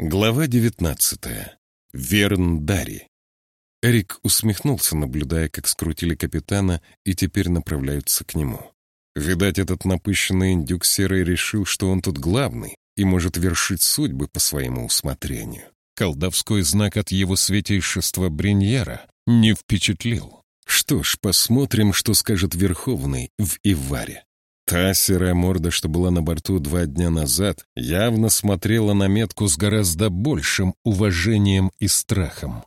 Глава девятнадцатая. Верн Дари. Эрик усмехнулся, наблюдая, как скрутили капитана и теперь направляются к нему. Видать, этот напыщенный индюк серый решил, что он тут главный и может вершить судьбы по своему усмотрению. Колдовской знак от его святейшества Бриньяра не впечатлил. Что ж, посмотрим, что скажет Верховный в Иваре. Та серая морда, что была на борту два дня назад, явно смотрела на метку с гораздо большим уважением и страхом.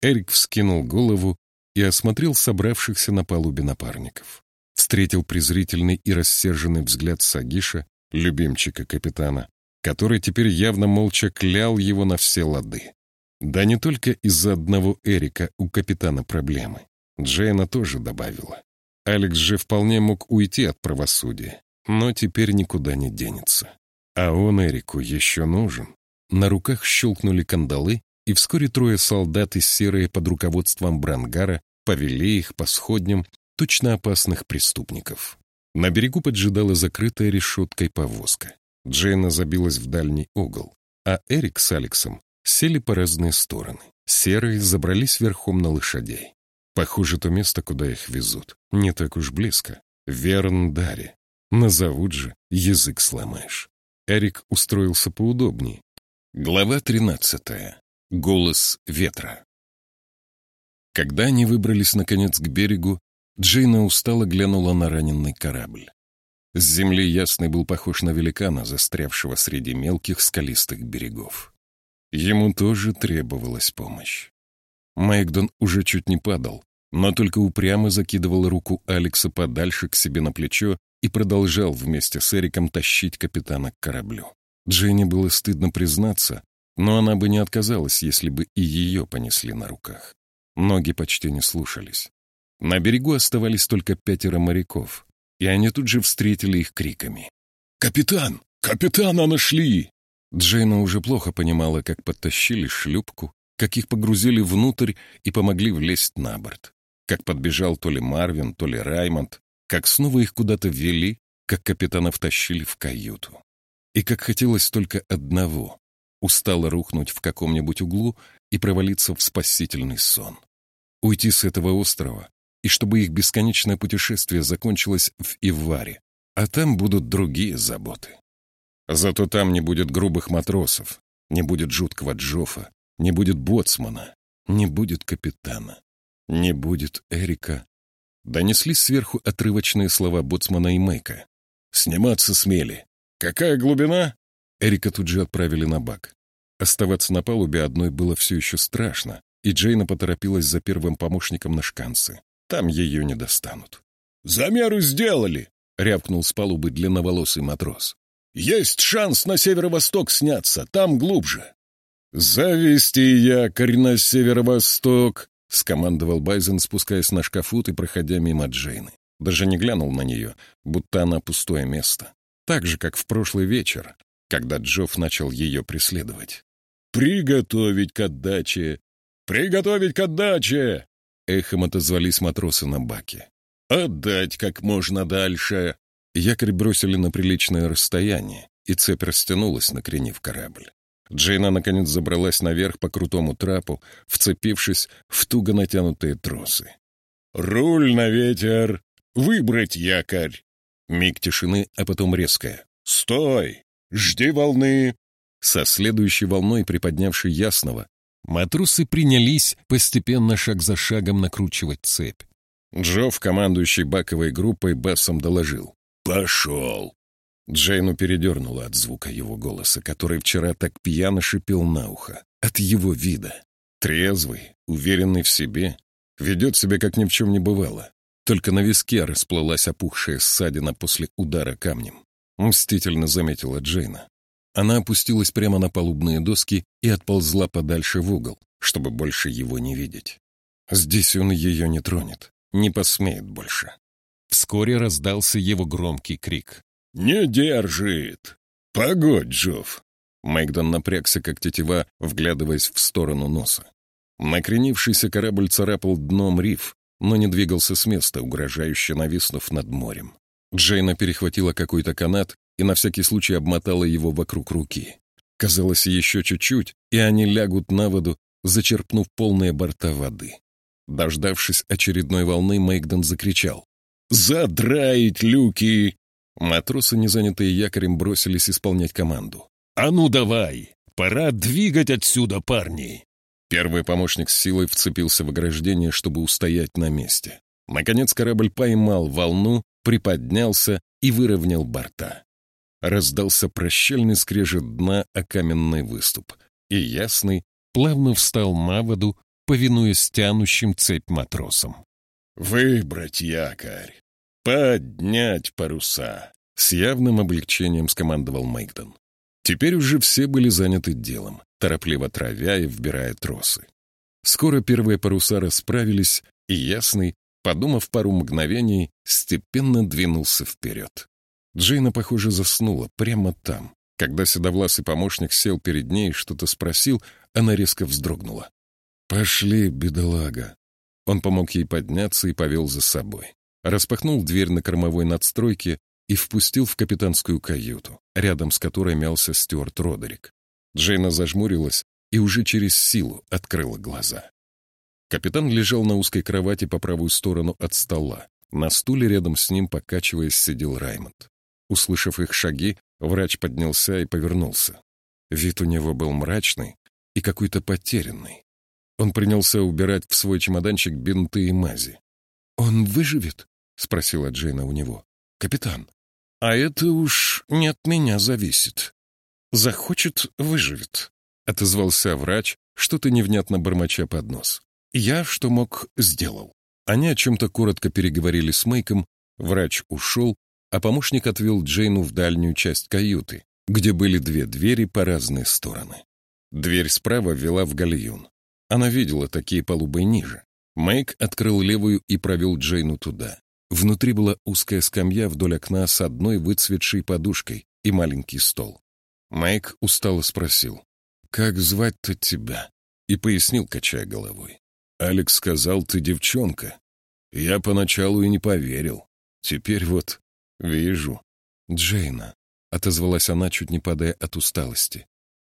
Эрик вскинул голову и осмотрел собравшихся на палубе напарников. Встретил презрительный и рассерженный взгляд Сагиша, любимчика капитана, который теперь явно молча клял его на все лады. Да не только из-за одного Эрика у капитана проблемы. Джейна тоже добавила. Алекс же вполне мог уйти от правосудия, но теперь никуда не денется. А он Эрику еще нужен. На руках щелкнули кандалы, и вскоре трое солдат из серые под руководством Брангара повели их по сходням точно опасных преступников. На берегу поджидала закрытая решеткой повозка. Джейна забилась в дальний угол, а Эрик с Алексом сели по разные стороны. Серые забрались верхом на лошадей. Похоже, то место, куда их везут, не так уж близко. Верндари. Назовут же, язык сломаешь. Эрик устроился поудобнее. Глава тринадцатая. Голос ветра. Когда они выбрались, наконец, к берегу, Джейна устало глянула на раненый корабль. С земли Ясный был похож на великана, застрявшего среди мелких скалистых берегов. Ему тоже требовалась помощь. Майкдон уже чуть не падал, но только упрямо закидывал руку Алекса подальше к себе на плечо и продолжал вместе с Эриком тащить капитана к кораблю. Дженни было стыдно признаться, но она бы не отказалась, если бы и ее понесли на руках. Ноги почти не слушались. На берегу оставались только пятеро моряков, и они тут же встретили их криками. «Капитан! Капитана нашли!» Джейна уже плохо понимала, как подтащили шлюпку, как их погрузили внутрь и помогли влезть на борт. Как подбежал то ли Марвин, то ли Раймонд, как снова их куда-то ввели, как капитана втащили в каюту. И как хотелось только одного — устало рухнуть в каком-нибудь углу и провалиться в спасительный сон. Уйти с этого острова, и чтобы их бесконечное путешествие закончилось в Иваре, а там будут другие заботы. Зато там не будет грубых матросов, не будет жуткого Джофа, не будет боцмана, не будет капитана, не будет Эрика. Донеслись сверху отрывочные слова боцмана и Мэйка. «Сниматься смели. Какая глубина?» Эрика тут же отправили на бак. Оставаться на палубе одной было все еще страшно, и Джейна поторопилась за первым помощником на шканцы. Там ее не достанут. «Замеры сделали!» — рявкнул с палубы длинноволосый матрос. «Есть шанс на северо-восток сняться, там глубже». «Завести якорь на северо-восток!» — скомандовал Байзен, спускаясь на шкафут и проходя мимо Джейны. Даже не глянул на нее, будто она пустое место. Так же, как в прошлый вечер, когда Джофф начал ее преследовать. «Приготовить к отдаче! Приготовить к отдаче!» Эхом отозвались матросы на баке. «Отдать как можно дальше!» Якорь бросили на приличное расстояние, и цепь растянулась, накренив корабль. Джейна, наконец, забралась наверх по крутому трапу, вцепившись в туго натянутые тросы. «Руль на ветер! Выбрать якорь!» Миг тишины, а потом резкая. «Стой! Жди волны!» Со следующей волной, приподнявшей ясного, матросы принялись постепенно шаг за шагом накручивать цепь. Джофф, командующий баковой группой, басом доложил. «Пошел!» Джейну передернула от звука его голоса, который вчера так пьяно шипел на ухо. От его вида. Трезвый, уверенный в себе, ведет себя, как ни в чем не бывало. Только на виске расплылась опухшая ссадина после удара камнем. Мстительно заметила Джейна. Она опустилась прямо на палубные доски и отползла подальше в угол, чтобы больше его не видеть. Здесь он ее не тронет, не посмеет больше. Вскоре раздался его громкий крик. «Не держит! Погодь, Джофф!» Мэгдон напрягся, как тетива, вглядываясь в сторону носа. Накренившийся корабль царапал дном риф, но не двигался с места, угрожающе нависнув над морем. Джейна перехватила какой-то канат и на всякий случай обмотала его вокруг руки. Казалось, еще чуть-чуть, и они лягут на воду, зачерпнув полные борта воды. Дождавшись очередной волны, Мейгден закричал. «Задраить люки!» Матросы, не занятые якорем, бросились исполнять команду. «А ну давай! Пора двигать отсюда, парни!» Первый помощник с силой вцепился в ограждение, чтобы устоять на месте. Наконец корабль поймал волну, приподнялся и выровнял борта. Раздался прощальный скрежет дна о каменный выступ, и ясный плавно встал на воду, повинуясь тянущим цепь матросам. «Выбрать якорь! Поднять паруса!» С явным облегчением скомандовал Мейгдон. Теперь уже все были заняты делом, торопливо травя и вбирая тросы. Скоро первые паруса расправились, и Ясный, подумав пару мгновений, степенно двинулся вперед. Джейна, похоже, заснула прямо там. Когда седовласый помощник сел перед ней и что-то спросил, она резко вздрогнула. «Пошли, бедолага!» Он помог ей подняться и повел за собой. Распахнул дверь на кормовой надстройке и впустил в капитанскую каюту, рядом с которой мялся Стюарт Родерик. Джейна зажмурилась и уже через силу открыла глаза. Капитан лежал на узкой кровати по правую сторону от стола. На стуле рядом с ним, покачиваясь, сидел Раймонд. Услышав их шаги, врач поднялся и повернулся. Вид у него был мрачный и какой-то потерянный. Он принялся убирать в свой чемоданчик бинты и мази. «Он выживет?» — спросила Джейна у него. «Капитан, а это уж не от меня зависит. Захочет — выживет», — отозвался врач, что-то невнятно бормоча под нос. «Я, что мог, сделал». Они о чем-то коротко переговорили с Мэйком, врач ушел, а помощник отвел Джейну в дальнюю часть каюты, где были две двери по разные стороны. Дверь справа вела в гальюн. Она видела такие палубы ниже. Мэйк открыл левую и провел Джейну туда. Внутри была узкая скамья вдоль окна с одной выцветшей подушкой и маленький стол. Майк устало спросил, «Как звать-то тебя?» и пояснил, качая головой. «Алекс сказал, ты девчонка. Я поначалу и не поверил. Теперь вот вижу». «Джейна», — отозвалась она, чуть не падая от усталости.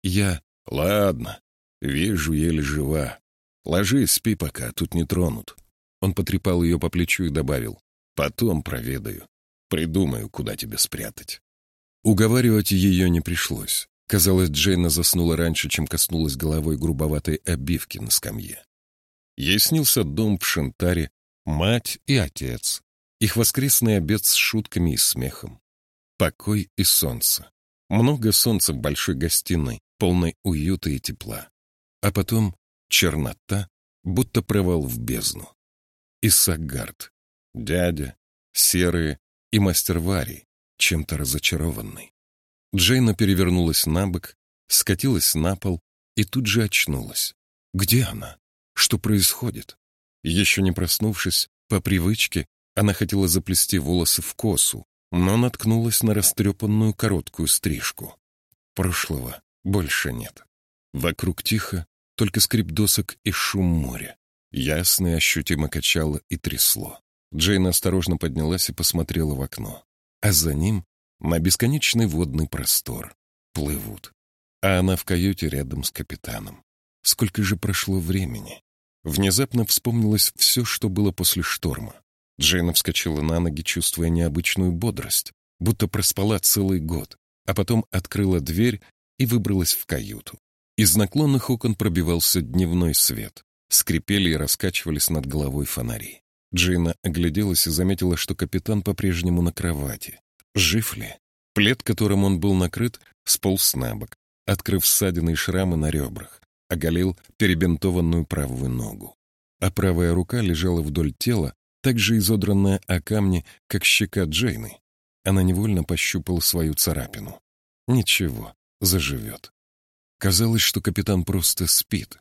«Я...» «Ладно, вижу, еле жива. Ложись, спи пока, тут не тронут». Он потрепал ее по плечу и добавил. «Потом проведаю. Придумаю, куда тебя спрятать». Уговаривать ее не пришлось. Казалось, Джейна заснула раньше, чем коснулась головой грубоватой обивки на скамье. Ей снился дом в Шентаре, мать и отец, их воскресный обед с шутками и смехом. Покой и солнце. Много солнца в большой гостиной, полной уюта и тепла. А потом чернота, будто провал в бездну. И Сагард, дядя, серые и мастер Варий, чем-то разочарованный. Джейна перевернулась на бок, скатилась на пол и тут же очнулась. Где она? Что происходит? Еще не проснувшись, по привычке, она хотела заплести волосы в косу, но наткнулась на растрепанную короткую стрижку. Прошлого больше нет. Вокруг тихо, только скрип досок и шум моря. Ясно и ощутимо качало и трясло. Джейна осторожно поднялась и посмотрела в окно. А за ним на бесконечный водный простор плывут. А она в каюте рядом с капитаном. Сколько же прошло времени? Внезапно вспомнилось все, что было после шторма. Джейна вскочила на ноги, чувствуя необычную бодрость, будто проспала целый год, а потом открыла дверь и выбралась в каюту. Из наклонных окон пробивался дневной свет. Скрипели и раскачивались над головой фонари. Джейна огляделась и заметила, что капитан по-прежнему на кровати. Жив ли? Плед, которым он был накрыт, сполз на бок, открыв ссадины и шрамы на ребрах, оголил перебинтованную правую ногу. А правая рука лежала вдоль тела, так же изодранная о камни, как щека Джейны. Она невольно пощупала свою царапину. Ничего, заживет. Казалось, что капитан просто спит.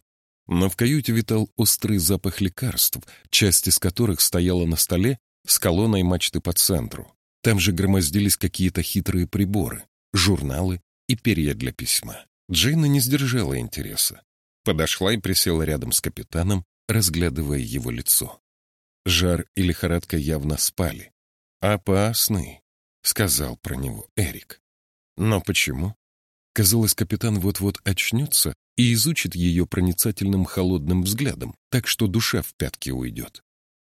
Но в каюте витал острый запах лекарств, часть из которых стояла на столе с колонной мачты по центру. Там же громоздились какие-то хитрые приборы, журналы и перья для письма. Джейна не сдержала интереса. Подошла и присела рядом с капитаном, разглядывая его лицо. Жар и лихорадка явно спали. «Опасный», — сказал про него Эрик. «Но почему?» Казалось, капитан вот-вот очнется и изучит ее проницательным холодным взглядом, так что душа в пятки уйдет.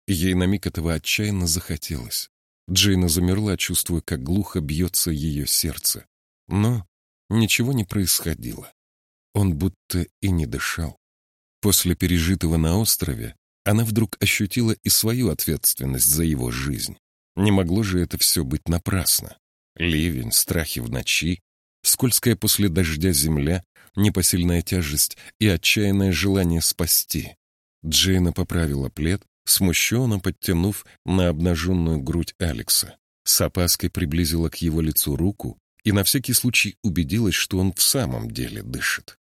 Ей на миг этого отчаянно захотелось. Джейна замерла, чувствуя, как глухо бьется ее сердце. Но ничего не происходило. Он будто и не дышал. После пережитого на острове она вдруг ощутила и свою ответственность за его жизнь. Не могло же это все быть напрасно. Ливень, страхи в ночи, скользкая после дождя земля, непосильная тяжесть и отчаянное желание спасти. Джейна поправила плед, смущенно подтянув на обнаженную грудь Алекса. С опаской приблизила к его лицу руку и на всякий случай убедилась, что он в самом деле дышит.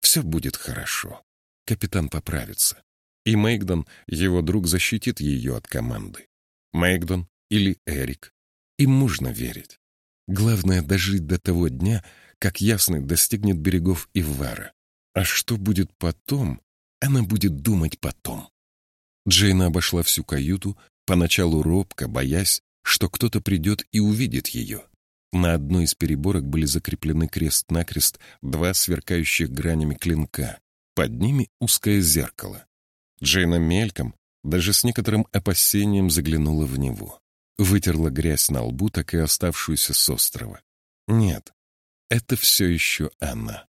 Все будет хорошо. Капитан поправится. И Мейгдон, его друг, защитит ее от команды. Мейгдон или Эрик. Им можно верить. Главное — дожить до того дня, как Ясный достигнет берегов Ивара. А что будет потом, она будет думать потом. Джейна обошла всю каюту, поначалу робко, боясь, что кто-то придет и увидит ее. На одной из переборок были закреплены крест-накрест два сверкающих гранями клинка. Под ними узкое зеркало. Джейна мельком, даже с некоторым опасением заглянула в него. Вытерла грязь на лбу, так и оставшуюся с острова. Нет, это все еще она.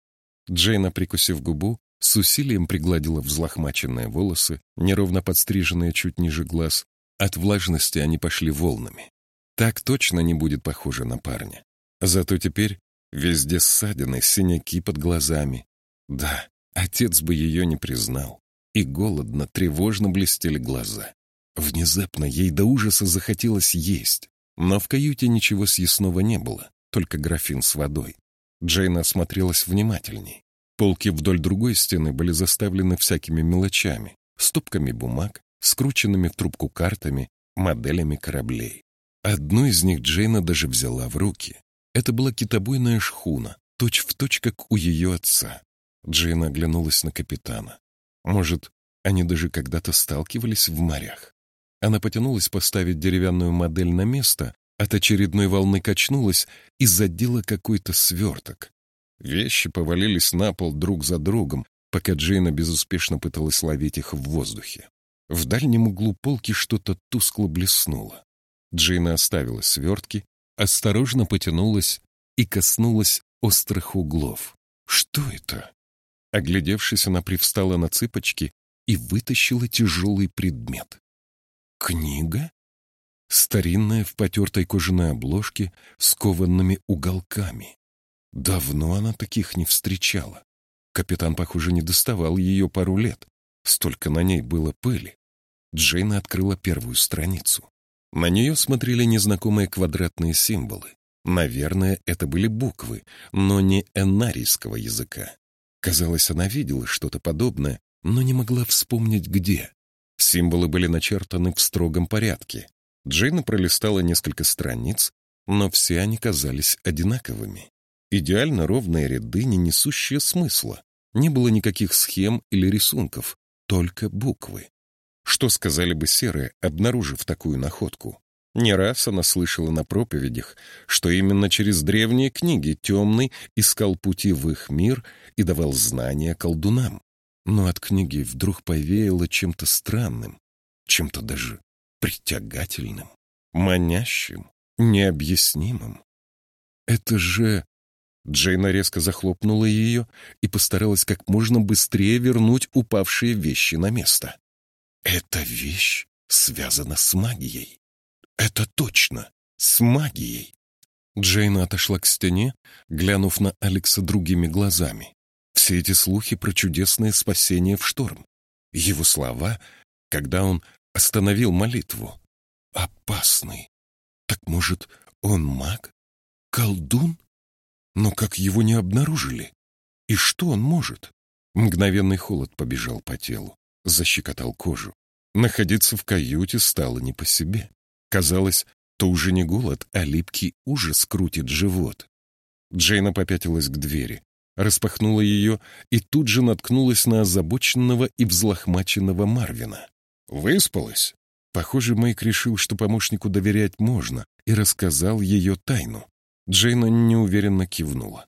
Джейна, прикусив губу, с усилием пригладила взлохмаченные волосы, неровно подстриженные чуть ниже глаз. От влажности они пошли волнами. Так точно не будет похожа на парня. Зато теперь везде ссадины, синяки под глазами. Да, отец бы ее не признал. И голодно, тревожно блестели глаза. Внезапно ей до ужаса захотелось есть. Но в каюте ничего съестного не было, только графин с водой. Джейна осмотрелась внимательней. Полки вдоль другой стены были заставлены всякими мелочами, стопками бумаг, скрученными в трубку картами, моделями кораблей. Одну из них Джейна даже взяла в руки. Это была китобойная шхуна, точь-в-точь, точь, как у ее отца. Джейна оглянулась на капитана. Может, они даже когда-то сталкивались в морях? Она потянулась поставить деревянную модель на место, от очередной волны качнулась и задела какой-то сверток. Вещи повалились на пол друг за другом, пока Джейна безуспешно пыталась ловить их в воздухе. В дальнем углу полки что-то тускло блеснуло. Джейна оставила свертки, осторожно потянулась и коснулась острых углов. Что это? Оглядевшись, она привстала на цыпочки и вытащила тяжелый предмет. Книга? Старинная в потертой кожаной обложке с кованными уголками. Давно она таких не встречала. Капитан, похоже, не доставал ее пару лет. Столько на ней было пыли. Джейна открыла первую страницу. На нее смотрели незнакомые квадратные символы. Наверное, это были буквы, но не энарийского языка. Казалось, она видела что-то подобное, но не могла вспомнить, где. Символы были начертаны в строгом порядке. Джейна пролистала несколько страниц, но все они казались одинаковыми. Идеально ровные ряды, не несущие смысла. Не было никаких схем или рисунков, только буквы. Что сказали бы серые, обнаружив такую находку? Не раз она слышала на проповедях, что именно через древние книги темный искал пути в их мир и давал знания колдунам. Но от книги вдруг повеяло чем-то странным, чем-то даже притягательным, манящим, необъяснимым. Это же... Джейна резко захлопнула ее и постаралась как можно быстрее вернуть упавшие вещи на место. Эта вещь связана с магией. Это точно, с магией. Джейна отошла к стене, глянув на Алекса другими глазами. Все эти слухи про чудесное спасение в шторм. Его слова, когда он остановил молитву. Опасный. Так может, он маг? Колдун? Но как его не обнаружили? И что он может? Мгновенный холод побежал по телу защекотал кожу. Находиться в каюте стало не по себе. Казалось, то уже не голод, а липкий ужас крутит живот. Джейна попятилась к двери, распахнула ее и тут же наткнулась на озабоченного и взлохмаченного Марвина. «Выспалась?» Похоже, Мэйк решил, что помощнику доверять можно, и рассказал ее тайну. Джейна неуверенно кивнула.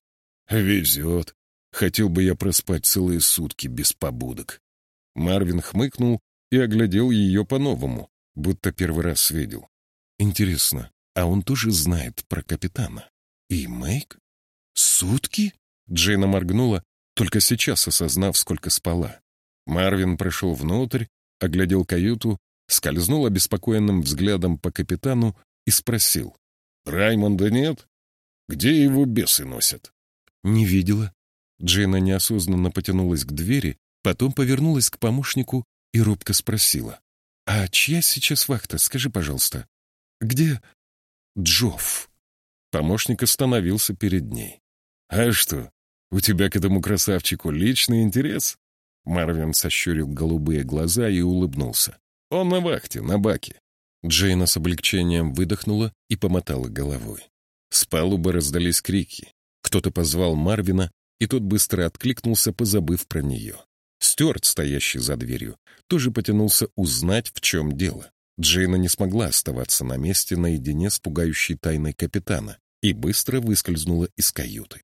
«Везет. Хотел бы я проспать целые сутки без побудок». Марвин хмыкнул и оглядел ее по-новому, будто первый раз видел. Интересно, а он тоже знает про капитана? И Мэйк? Сутки? Джейна моргнула, только сейчас осознав, сколько спала. Марвин прошел внутрь, оглядел каюту, скользнул обеспокоенным взглядом по капитану и спросил. «Раймонда нет? Где его бесы носят?» «Не видела». Джейна неосознанно потянулась к двери, потом повернулась к помощнику и робко спросила. «А чья сейчас вахта? Скажи, пожалуйста. Где Джофф?» Помощник остановился перед ней. «А что, у тебя к этому красавчику личный интерес?» Марвин сощурил голубые глаза и улыбнулся. «Он на вахте, на баке». Джейна с облегчением выдохнула и помотала головой. С палубы раздались крики. Кто-то позвал Марвина, и тот быстро откликнулся, позабыв про нее. Стюарт, стоящий за дверью, тоже потянулся узнать, в чем дело. Джейна не смогла оставаться на месте наедине с пугающей тайной капитана и быстро выскользнула из каюты.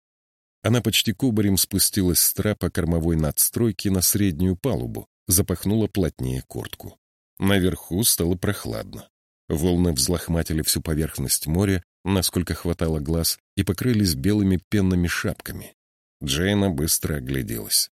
Она почти кубарем спустилась с трапа кормовой надстройки на среднюю палубу, запахнула плотнее куртку. Наверху стало прохладно. Волны взлохматили всю поверхность моря, насколько хватало глаз, и покрылись белыми пенными шапками. Джейна быстро огляделась.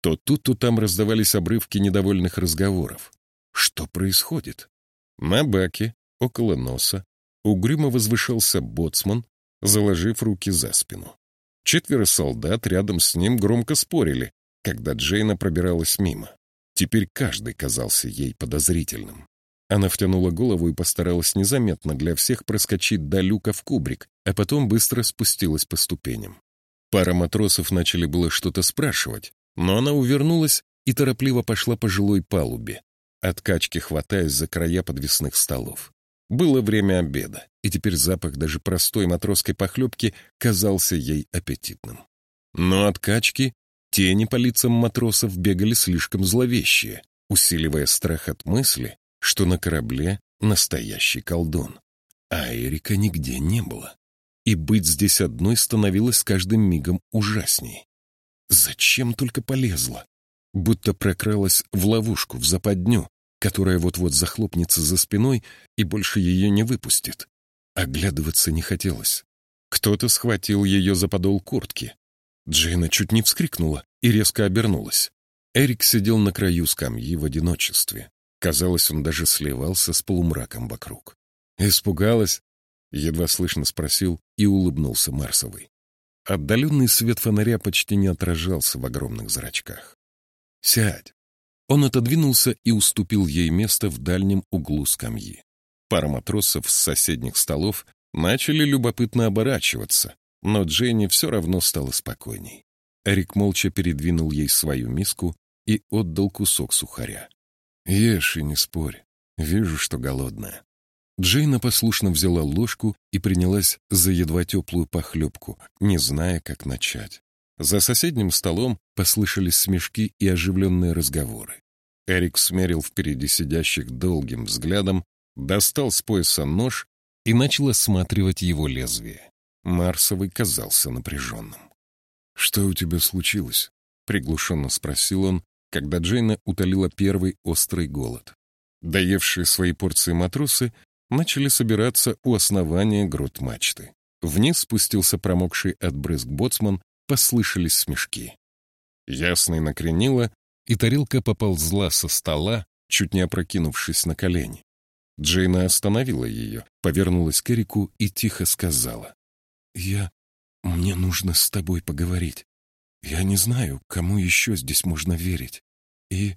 То тут, то там раздавались обрывки недовольных разговоров. Что происходит? На баке, около носа, угрюмо возвышался боцман, заложив руки за спину. Четверо солдат рядом с ним громко спорили, когда Джейна пробиралась мимо. Теперь каждый казался ей подозрительным. Она втянула голову и постаралась незаметно для всех проскочить до люка в кубрик, а потом быстро спустилась по ступеням. Пара матросов начали было что-то спрашивать, но она увернулась и торопливо пошла по жилой палубе, от качки хватаясь за края подвесных столов. Было время обеда, и теперь запах даже простой матросской похлебки казался ей аппетитным. Но от качки тени по лицам матросов бегали слишком зловещие, усиливая страх от мысли, что на корабле настоящий колдун. А Эрика нигде не было. И быть здесь одной становилось с каждым мигом ужасней. Зачем только полезла? Будто прокралась в ловушку, в западню, которая вот-вот захлопнется за спиной и больше ее не выпустит. Оглядываться не хотелось. Кто-то схватил ее за подол куртки. Джейна чуть не вскрикнула и резко обернулась. Эрик сидел на краю скамьи в одиночестве. Казалось, он даже сливался с полумраком вокруг. «Испугалась?» — едва слышно спросил и улыбнулся Марсовый. Отдаленный свет фонаря почти не отражался в огромных зрачках. «Сядь!» Он отодвинулся и уступил ей место в дальнем углу скамьи. Пара матросов с соседних столов начали любопытно оборачиваться, но Дженни все равно стала спокойней. Эрик молча передвинул ей свою миску и отдал кусок сухаря. «Ешь и не спорь. Вижу, что голодная». Джейна послушно взяла ложку и принялась за едва теплую похлебку, не зная, как начать. За соседним столом послышались смешки и оживленные разговоры. Эрик смерил впереди сидящих долгим взглядом, достал с пояса нож и начал осматривать его лезвие. Марсовый казался напряженным. «Что у тебя случилось?» — приглушенно спросил он, когда Джейна утолила первый острый голод. Доевшие свои порции матросы начали собираться у основания грот мачты. Вниз спустился промокший от брызг боцман, послышались смешки. Ясный накренила, и тарелка поползла со стола, чуть не опрокинувшись на колени. Джейна остановила ее, повернулась к Эрику и тихо сказала. «Я... мне нужно с тобой поговорить. Я не знаю, кому еще здесь можно верить. И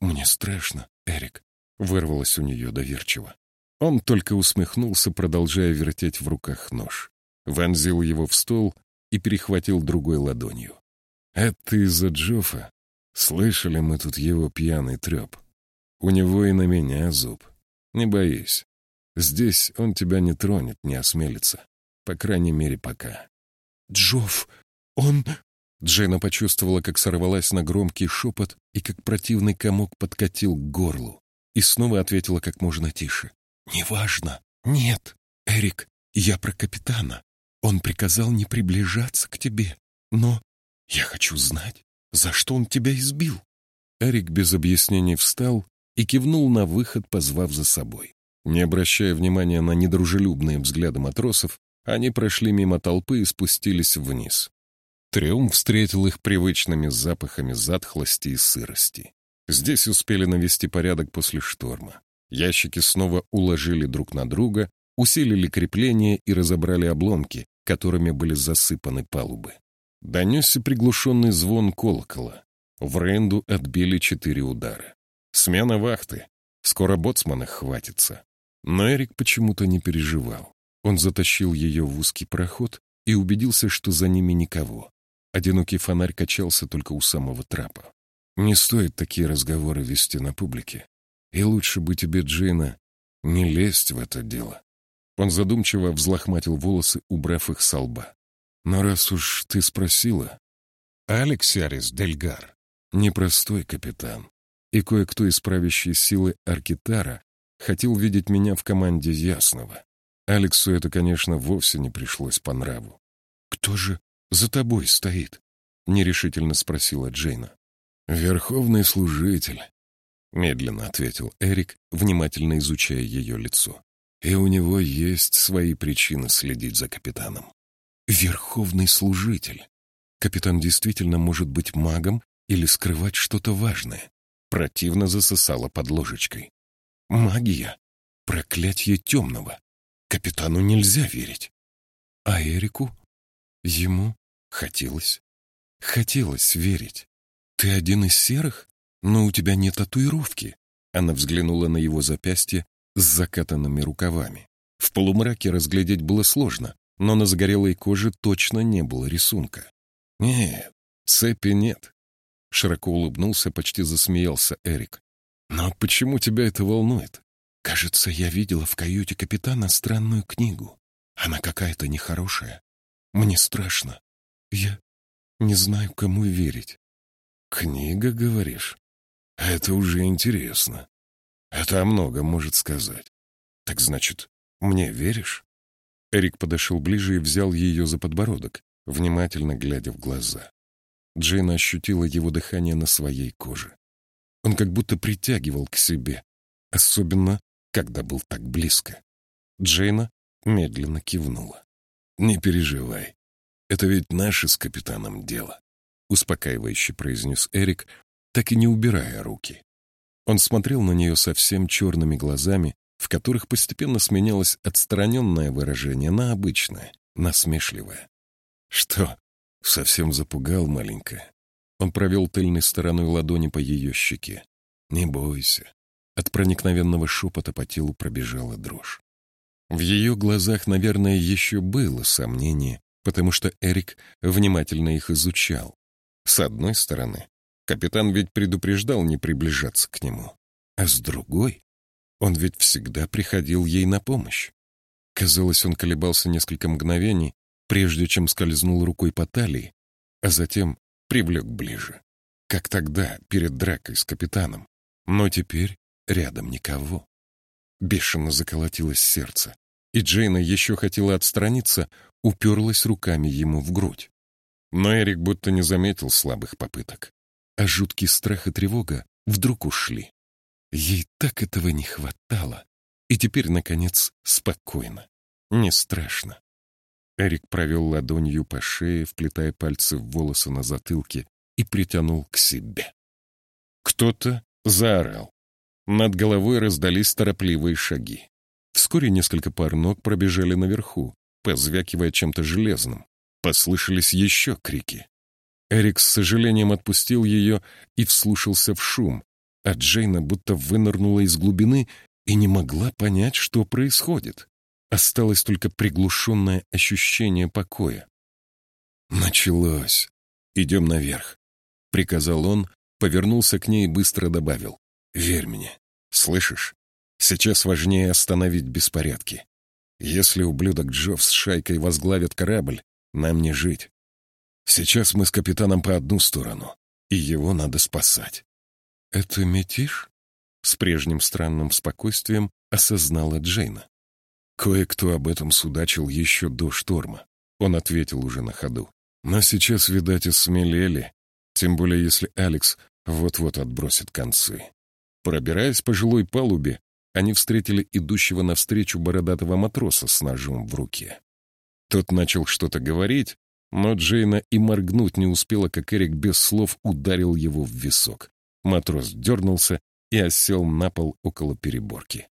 мне страшно, Эрик», — вырвалось у нее доверчиво. Он только усмехнулся, продолжая вертеть в руках нож. Вонзил его в стол и перехватил другой ладонью. «Это из-за Джофа. Слышали мы тут его пьяный треп. У него и на меня зуб. Не боись. Здесь он тебя не тронет, не осмелится. По крайней мере, пока». «Джофф, он...» Джейна почувствовала, как сорвалась на громкий шепот и как противный комок подкатил к горлу. И снова ответила как можно тише. «Неважно. Нет, Эрик, я про капитана. Он приказал не приближаться к тебе. Но я хочу знать, за что он тебя избил. Эрик без объяснений встал и кивнул на выход, позвав за собой. Не обращая внимания на недружелюбные взгляды матросов, они прошли мимо толпы и спустились вниз. Триумф встретил их привычными запахами затхлости и сырости. Здесь успели навести порядок после шторма. Ящики снова уложили друг на друга, усилили крепления и разобрали обломки, которыми были засыпаны палубы. Донесся приглушенный звон колокола. В Ренду отбили четыре удара. Смена вахты. Скоро боцмана хватится. Но Эрик почему-то не переживал. Он затащил ее в узкий проход и убедился, что за ними никого. Одинокий фонарь качался только у самого трапа. Не стоит такие разговоры вести на публике. И лучше бы тебе, Джина, не лезть в это дело. Он задумчиво взлохматил волосы, убрав их со лба. Но раз уж ты спросила... Алекс Арис Дельгар — непростой капитан. И кое-кто из правящей силы Аркитара хотел видеть меня в команде Ясного. Алексу это, конечно, вовсе не пришлось по нраву. «Кто же за тобой стоит?» — нерешительно спросила Джейна. «Верховный служитель», — медленно ответил Эрик, внимательно изучая ее лицо. «И у него есть свои причины следить за капитаном». «Верховный служитель. Капитан действительно может быть магом или скрывать что-то важное». Противно засосала под ложечкой. «Магия. Проклятье темного. Капитану нельзя верить. А Эрику? Ему хотелось. Хотелось верить. Ты один из серых, но у тебя нет татуировки. Она взглянула на его запястье с закатанными рукавами. В полумраке разглядеть было сложно, но на загорелой коже точно не было рисунка. Нет, цепи нет. Широко улыбнулся, почти засмеялся Эрик. Но почему тебя это волнует? Кажется, я видела в каюте капитана странную книгу. Она какая-то нехорошая. Мне страшно. Я не знаю, кому верить. Книга, говоришь? Это уже интересно. Это о многом может сказать. Так значит, мне веришь? Эрик подошел ближе и взял ее за подбородок, внимательно глядя в глаза. Джейна ощутила его дыхание на своей коже. Он как будто притягивал к себе, особенно когда был так близко. Джейна медленно кивнула. «Не переживай. Это ведь наше с капитаном дело», — успокаивающе произнес Эрик, так и не убирая руки. Он смотрел на нее совсем черными глазами, в которых постепенно сменялось отстраненное выражение на обычное, насмешливое. «Что, совсем запугал маленькая?» Он провел тыльной стороной ладони по ее щеке. «Не бойся. От проникновенного шепота по телу пробежала дрожь. В ее глазах, наверное, еще было сомнение, потому что Эрик внимательно их изучал. С одной стороны, капитан ведь предупреждал не приближаться к нему, а с другой, он ведь всегда приходил ей на помощь. Казалось, он колебался несколько мгновений, прежде чем скользнул рукой по талии, а затем привлек ближе, как тогда перед дракой с капитаном. Но теперь Рядом никого. Бешено заколотилось сердце, и Джейна еще хотела отстраниться, уперлась руками ему в грудь. Но Эрик будто не заметил слабых попыток, а жуткий страх и тревога вдруг ушли. Ей так этого не хватало, и теперь, наконец, спокойно, не страшно. Эрик провел ладонью по шее, вплетая пальцы в волосы на затылке, и притянул к себе. Кто-то заорал. Над головой раздались торопливые шаги. Вскоре несколько пар ног пробежали наверху, позвякивая чем-то железным. Послышались еще крики. Эрик с сожалением отпустил ее и вслушался в шум, а Джейна будто вынырнула из глубины и не могла понять, что происходит. Осталось только приглушенное ощущение покоя. «Началось. Идем наверх», — приказал он, повернулся к ней и быстро добавил. Верь мне. Слышишь? Сейчас важнее остановить беспорядки. Если ублюдок Джов с шайкой возглавят корабль, нам не жить. Сейчас мы с капитаном по одну сторону, и его надо спасать. Это метишь? С прежним странным спокойствием осознала Джейна. Кое-кто об этом судачил еще до шторма. Он ответил уже на ходу. Но сейчас, видать, осмелели, тем более если Алекс вот-вот отбросит концы. Пробираясь по жилой палубе, они встретили идущего навстречу бородатого матроса с ножом в руке. Тот начал что-то говорить, но Джейна и моргнуть не успела, как Эрик без слов ударил его в висок. Матрос дернулся и осел на пол около переборки.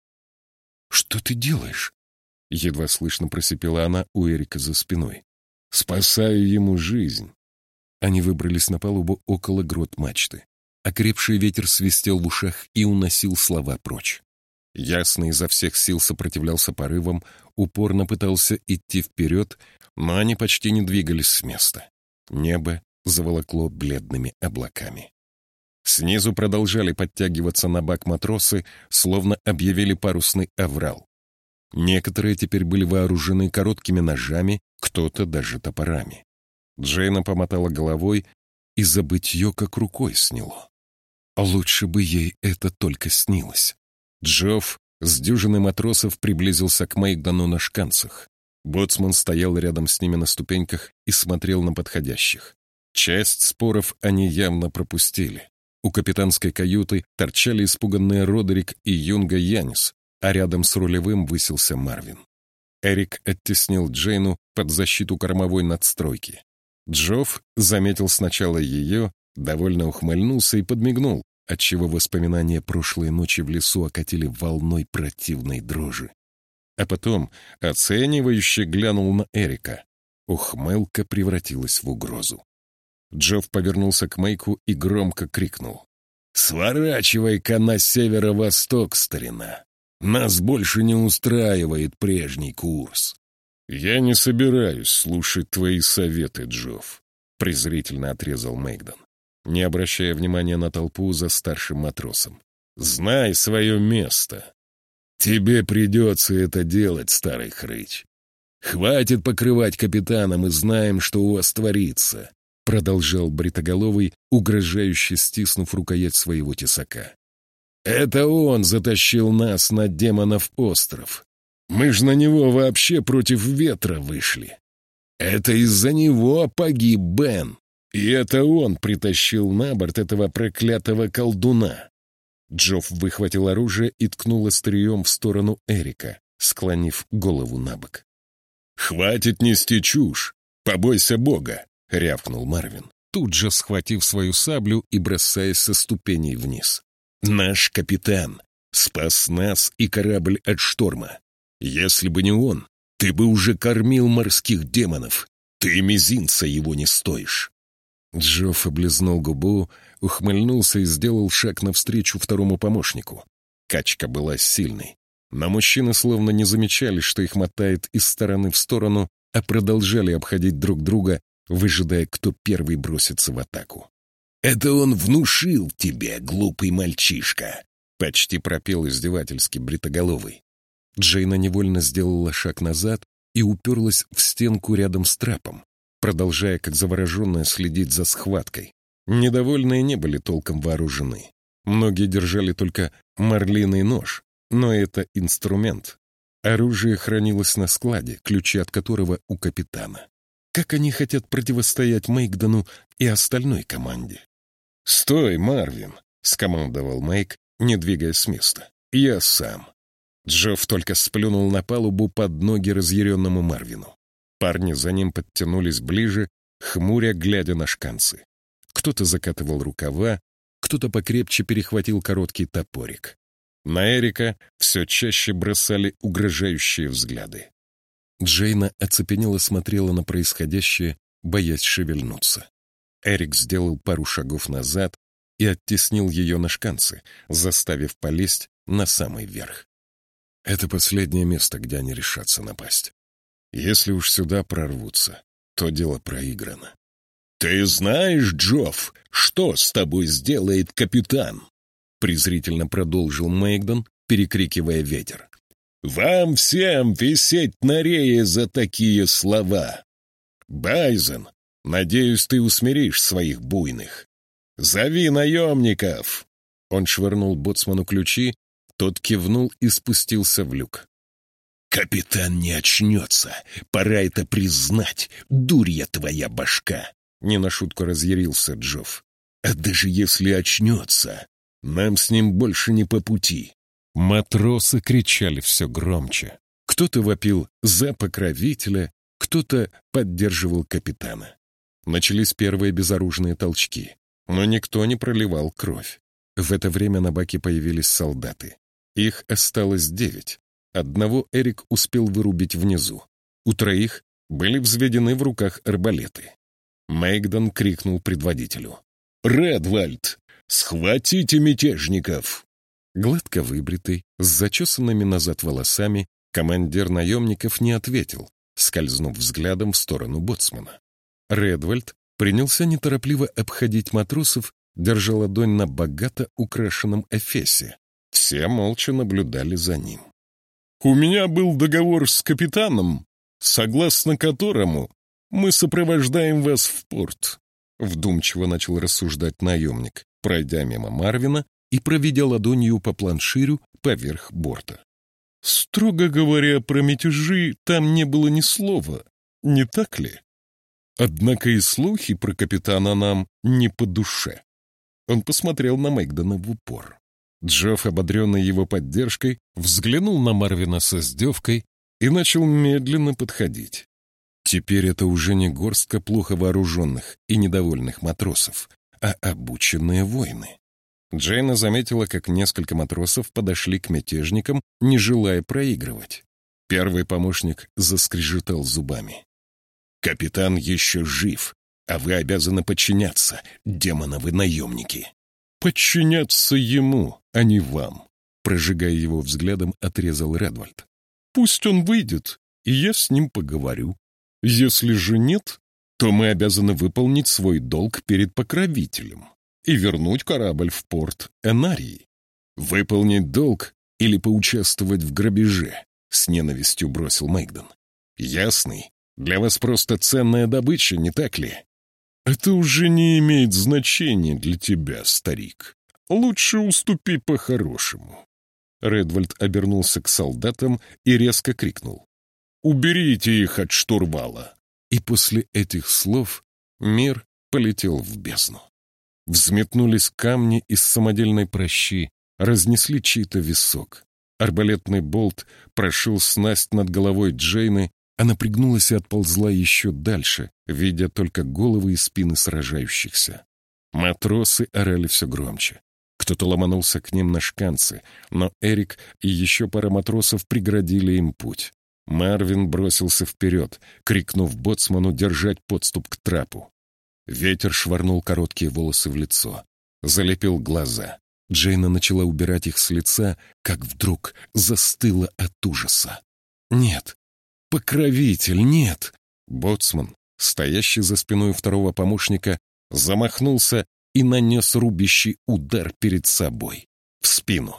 «Что ты делаешь?» Едва слышно просипела она у Эрика за спиной. «Спасаю ему жизнь». Они выбрались на палубу около грот мачты. Окрепший ветер свистел в ушах и уносил слова прочь. Ясно изо всех сил сопротивлялся порывам, упорно пытался идти вперед, но они почти не двигались с места. Небо заволокло бледными облаками. Снизу продолжали подтягиваться на бак матросы, словно объявили парусный аврал. Некоторые теперь были вооружены короткими ножами, кто-то даже топорами. Джейна помотала головой, и забытье как рукой сняло. Лучше бы ей это только снилось. Джофф с дюжиной матросов приблизился к Мейгдану на шканцах. Боцман стоял рядом с ними на ступеньках и смотрел на подходящих. Часть споров они явно пропустили. У капитанской каюты торчали испуганные Родерик и Юнга Янис, а рядом с рулевым высился Марвин. Эрик оттеснил Джейну под защиту кормовой надстройки. Джофф заметил сначала ее, довольно ухмыльнулся и подмигнул, отчего воспоминания прошлой ночи в лесу окатили волной противной дрожи. А потом оценивающе глянул на Эрика. Ухмылка превратилась в угрозу. Джофф повернулся к Майку и громко крикнул. «Сворачивай-ка на северо-восток, старина! Нас больше не устраивает прежний курс!» «Я не собираюсь слушать твои советы, Джофф», — презрительно отрезал Мейгдон не обращая внимания на толпу за старшим матросом. «Знай свое место. Тебе придется это делать, старый хрыч. Хватит покрывать капитана, мы знаем, что у вас творится», продолжал Бритоголовый, угрожающе стиснув рукоять своего тесака. «Это он затащил нас на демонов остров. Мы ж на него вообще против ветра вышли. Это из-за него погиб Бен. И это он притащил на борт этого проклятого колдуна. Джофф выхватил оружие и ткнул острием в сторону Эрика, склонив голову на бок. «Хватит нести чушь! Побойся Бога!» — рявкнул Марвин, тут же схватив свою саблю и бросаясь со ступеней вниз. «Наш капитан спас нас и корабль от шторма. Если бы не он, ты бы уже кормил морских демонов. Ты мизинца его не стоишь. Джофф облизнул губу, ухмыльнулся и сделал шаг навстречу второму помощнику. Качка была сильной. Но мужчины словно не замечали, что их мотает из стороны в сторону, а продолжали обходить друг друга, выжидая, кто первый бросится в атаку. «Это он внушил тебе, глупый мальчишка!» — почти пропел издевательски бритоголовый. Джейна невольно сделала шаг назад и уперлась в стенку рядом с трапом продолжая, как завороженная, следить за схваткой. Недовольные не были толком вооружены. Многие держали только марлиный нож, но это инструмент. Оружие хранилось на складе, ключи от которого у капитана. Как они хотят противостоять Мейкдону и остальной команде? «Стой, Марвин!» — скомандовал Мейк, не двигаясь с места. «Я сам». Джофф только сплюнул на палубу под ноги разъяренному Марвину. Парни за ним подтянулись ближе, хмуря, глядя на шканцы. Кто-то закатывал рукава, кто-то покрепче перехватил короткий топорик. На Эрика все чаще бросали угрожающие взгляды. Джейна оцепенела смотрела на происходящее, боясь шевельнуться. Эрик сделал пару шагов назад и оттеснил ее на шканцы, заставив полезть на самый верх. Это последнее место, где они решатся напасть. Если уж сюда прорвутся, то дело проиграно. «Ты знаешь, Джофф, что с тобой сделает капитан?» презрительно продолжил Мейгдон, перекрикивая ветер. «Вам всем висеть на рее за такие слова! Байзен, надеюсь, ты усмиришь своих буйных. Зови наемников!» Он швырнул боцману ключи, тот кивнул и спустился в люк. «Капитан не очнется. Пора это признать. Дурья твоя башка!» Не на шутку разъярился Джофф. «А даже если очнется, нам с ним больше не по пути». Матросы кричали все громче. Кто-то вопил за покровителя, кто-то поддерживал капитана. Начались первые безоружные толчки, но никто не проливал кровь. В это время на баке появились солдаты. Их осталось девять. Одного Эрик успел вырубить внизу. У троих были взведены в руках арбалеты. Мейгдон крикнул предводителю. «Редвальд, схватите мятежников!» Гладко выбритый, с зачесанными назад волосами, командир наемников не ответил, скользнув взглядом в сторону боцмана. Редвальд принялся неторопливо обходить матросов, держа ладонь на богато украшенном эфесе. Все молча наблюдали за ним. «У меня был договор с капитаном, согласно которому мы сопровождаем вас в порт», — вдумчиво начал рассуждать наемник, пройдя мимо Марвина и проведя ладонью по планширю поверх борта. «Строго говоря, про мятежи там не было ни слова, не так ли? Однако и слухи про капитана нам не по душе». Он посмотрел на Мэгдона в упор. Джофф, ободренный его поддержкой, взглянул на Марвина со издевкой и начал медленно подходить. Теперь это уже не горстка плохо вооруженных и недовольных матросов, а обученные воины. Джейна заметила, как несколько матросов подошли к мятежникам, не желая проигрывать. Первый помощник заскрежетал зубами. «Капитан еще жив, а вы обязаны подчиняться, демоновы наемники». «Подчиняться ему, а не вам», — прожигая его взглядом, отрезал Редвальд. «Пусть он выйдет, и я с ним поговорю. Если же нет, то мы обязаны выполнить свой долг перед покровителем и вернуть корабль в порт Энарии. Выполнить долг или поучаствовать в грабеже, с ненавистью бросил Мэгдон. Ясный, для вас просто ценная добыча, не так ли? Это уже не имеет значения для тебя, старик. Лучше уступи по-хорошему. Редвальд обернулся к солдатам и резко крикнул. «Уберите их от штурвала!» И после этих слов мир полетел в бездну. Взметнулись камни из самодельной прощи, разнесли чей-то висок. Арбалетный болт прошил снасть над головой Джейны, она пригнулась и отползла еще дальше, видя только головы и спины сражающихся. Матросы орали все громче. Кто-то ломанулся к ним на шканцы, но Эрик и еще пара матросов преградили им путь. Марвин бросился вперед, крикнув боцману держать подступ к трапу. Ветер швырнул короткие волосы в лицо, залепил глаза. Джейна начала убирать их с лица, как вдруг застыла от ужаса. «Нет, покровитель, нет!» Боцман, стоящий за спиной второго помощника, замахнулся и нанес рубящий удар перед собой, в спину.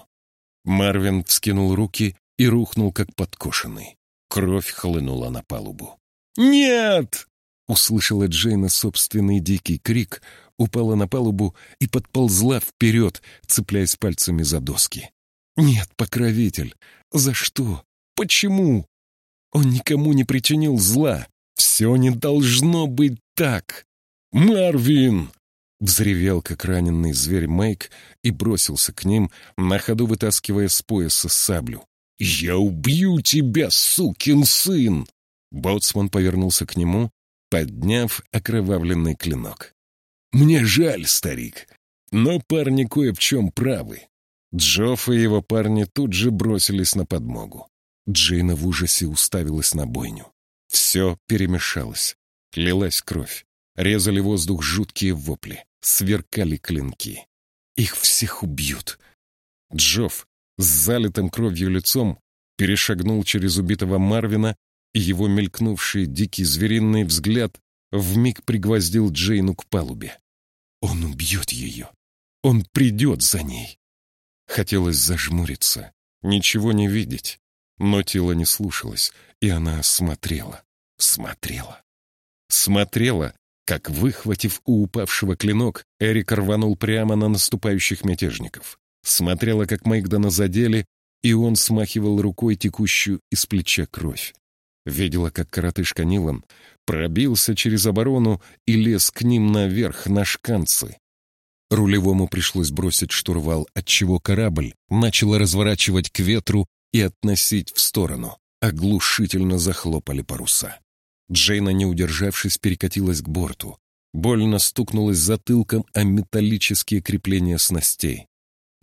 Марвин вскинул руки и рухнул, как подкошенный. Кровь хлынула на палубу. «Нет!» — услышала Джейна собственный дикий крик, упала на палубу и подползла вперед, цепляясь пальцами за доски. «Нет, покровитель! За что? Почему? Он никому не причинил зла. Все не должно быть так!» «Марвин!» Взревел, как раненый зверь Мэйк, и бросился к ним, на ходу вытаскивая с пояса саблю. «Я убью тебя, сукин сын!» Боцман повернулся к нему, подняв окровавленный клинок. «Мне жаль, старик, но парни кое в чем правы». Джофф и его парни тут же бросились на подмогу. Джейна в ужасе уставилась на бойню. Все перемешалось. Лилась кровь. Резали воздух жуткие вопли. Сверкали клинки. Их всех убьют. Джофф с залитым кровью лицом перешагнул через убитого Марвина, и его мелькнувший дикий звериный взгляд вмиг пригвоздил Джейну к палубе. Он убьет ее. Он придет за ней. Хотелось зажмуриться, ничего не видеть, но тело не слушалось, и она смотрела, смотрела. Смотрела, как, выхватив у упавшего клинок, Эрик рванул прямо на наступающих мятежников. Смотрела, как Мейгдона задели, и он смахивал рукой текущую из плеча кровь. Видела, как коротышка Нилан пробился через оборону и лез к ним наверх на шканцы. Рулевому пришлось бросить штурвал, отчего корабль начал разворачивать к ветру и относить в сторону. Оглушительно захлопали паруса. Джейна, не удержавшись, перекатилась к борту. Больно стукнулась затылком о металлические крепления снастей.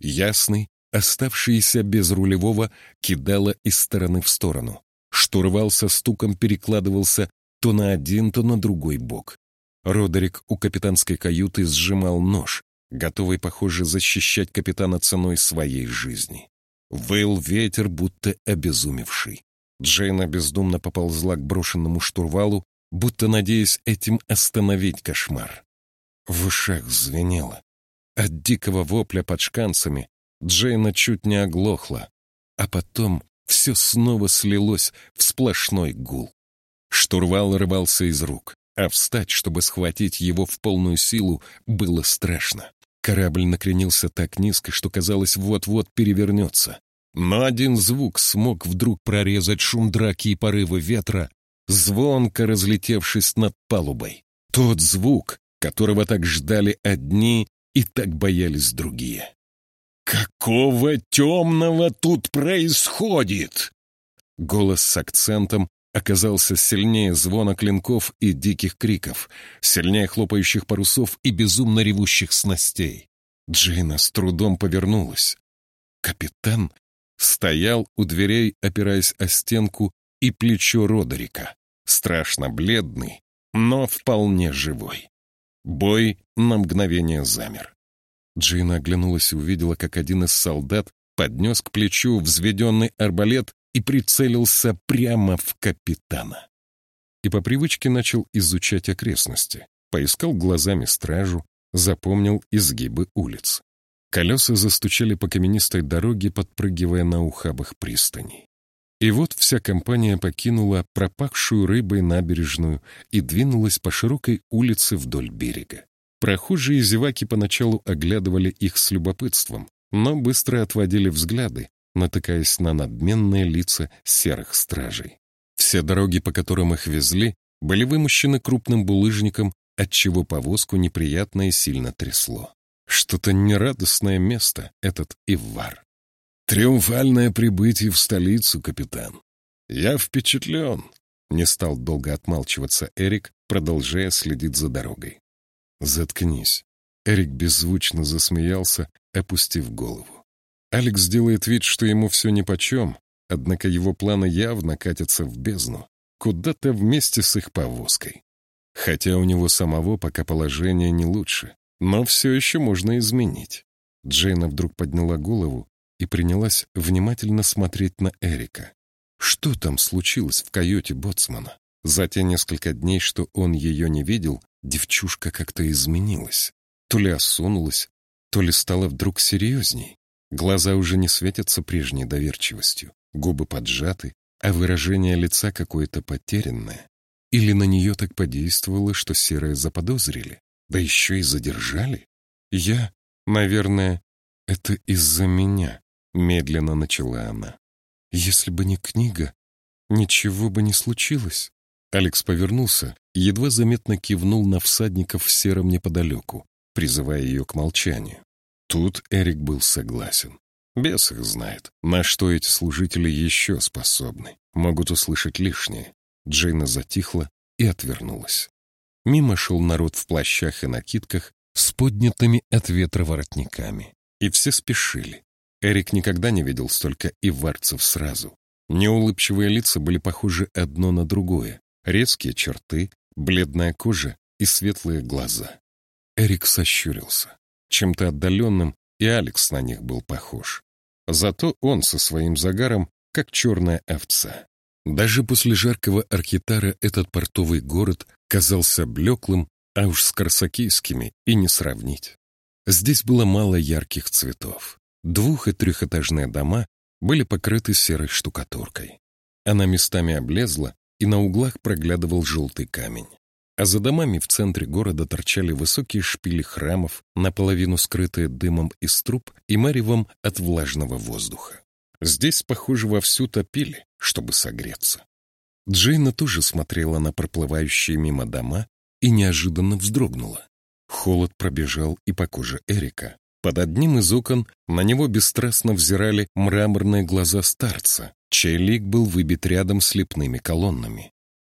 Ясный, оставшийся без рулевого, кидала из стороны в сторону. Штурвал со стуком перекладывался то на один, то на другой бок. Родерик у капитанской каюты сжимал нож, готовый, похоже, защищать капитана ценой своей жизни. Выл ветер, будто обезумевший. Джейна бездумно поползла к брошенному штурвалу, будто надеясь этим остановить кошмар. В ушах звенело. От дикого вопля под шканцами Джейна чуть не оглохла, а потом все снова слилось в сплошной гул. Штурвал рвался из рук, а встать, чтобы схватить его в полную силу, было страшно. Корабль накренился так низко, что казалось, вот-вот перевернется. Но один звук смог вдруг прорезать шум драки и порывы ветра, звонко разлетевшись над палубой. Тот звук, которого так ждали одни и так боялись другие. «Какого темного тут происходит?» Голос с акцентом оказался сильнее звона клинков и диких криков, сильнее хлопающих парусов и безумно ревущих снастей. Джина с трудом повернулась. Капитан стоял у дверей, опираясь о стенку и плечо Родерика, страшно бледный, но вполне живой. Бой на мгновение замер. Джина оглянулась и увидела, как один из солдат поднес к плечу взведенный арбалет и прицелился прямо в капитана. И по привычке начал изучать окрестности, поискал глазами стражу, запомнил изгибы улиц. Колеса застучали по каменистой дороге, подпрыгивая на ухабах пристаней. И вот вся компания покинула пропахшую рыбой набережную и двинулась по широкой улице вдоль берега. Прохожие зеваки поначалу оглядывали их с любопытством, но быстро отводили взгляды, натыкаясь на надменные лица серых стражей. Все дороги, по которым их везли, были вымощены крупным булыжником, отчего повозку неприятно и сильно трясло. Что-то нерадостное место этот Ивар. «Триумфальное прибытие в столицу, капитан. Я впечатлен», — не стал долго отмалчиваться Эрик, продолжая следить за дорогой. «Заткнись». Эрик беззвучно засмеялся, опустив голову. Алекс делает вид, что ему все нипочем, однако его планы явно катятся в бездну, куда-то вместе с их повозкой. Хотя у него самого пока положение не лучше, но все еще можно изменить. Джейна вдруг подняла голову и принялась внимательно смотреть на Эрика. Что там случилось в каюте боцмана? За те несколько дней, что он ее не видел, девчушка как-то изменилась. То ли осунулась, то ли стала вдруг серьезней. Глаза уже не светятся прежней доверчивостью, губы поджаты, а выражение лица какое-то потерянное. Или на нее так подействовало, что серые заподозрили, да еще и задержали? Я, наверное, это из-за меня, медленно начала она. Если бы не книга, ничего бы не случилось. Алекс повернулся едва заметно кивнул на всадников в сером неподалеку, призывая ее к молчанию. Тут Эрик был согласен. Бес их знает, на что эти служители еще способны. Могут услышать лишнее. Джейна затихла и отвернулась. Мимо шел народ в плащах и накидках с поднятыми от ветра воротниками. И все спешили. Эрик никогда не видел столько иварцев сразу. Неулыбчивые лица были похожи одно на другое. Резкие черты, бледная кожа и светлые глаза. Эрик сощурился. Чем-то отдаленным и Алекс на них был похож. Зато он со своим загаром, как черная овца. Даже после жаркого архитара этот портовый город казался блеклым, а уж с корсакийскими и не сравнить. Здесь было мало ярких цветов. Двух- и трехэтажные дома были покрыты серой штукатуркой. Она местами облезла, и на углах проглядывал желтый камень а за домами в центре города торчали высокие шпили храмов, наполовину скрытые дымом из труб и маревом от влажного воздуха. Здесь, похоже, вовсю топили, чтобы согреться. Джейна тоже смотрела на проплывающие мимо дома и неожиданно вздрогнула. Холод пробежал и по коже Эрика. Под одним из окон на него бесстрастно взирали мраморные глаза старца, чей лик был выбит рядом с лепными колоннами.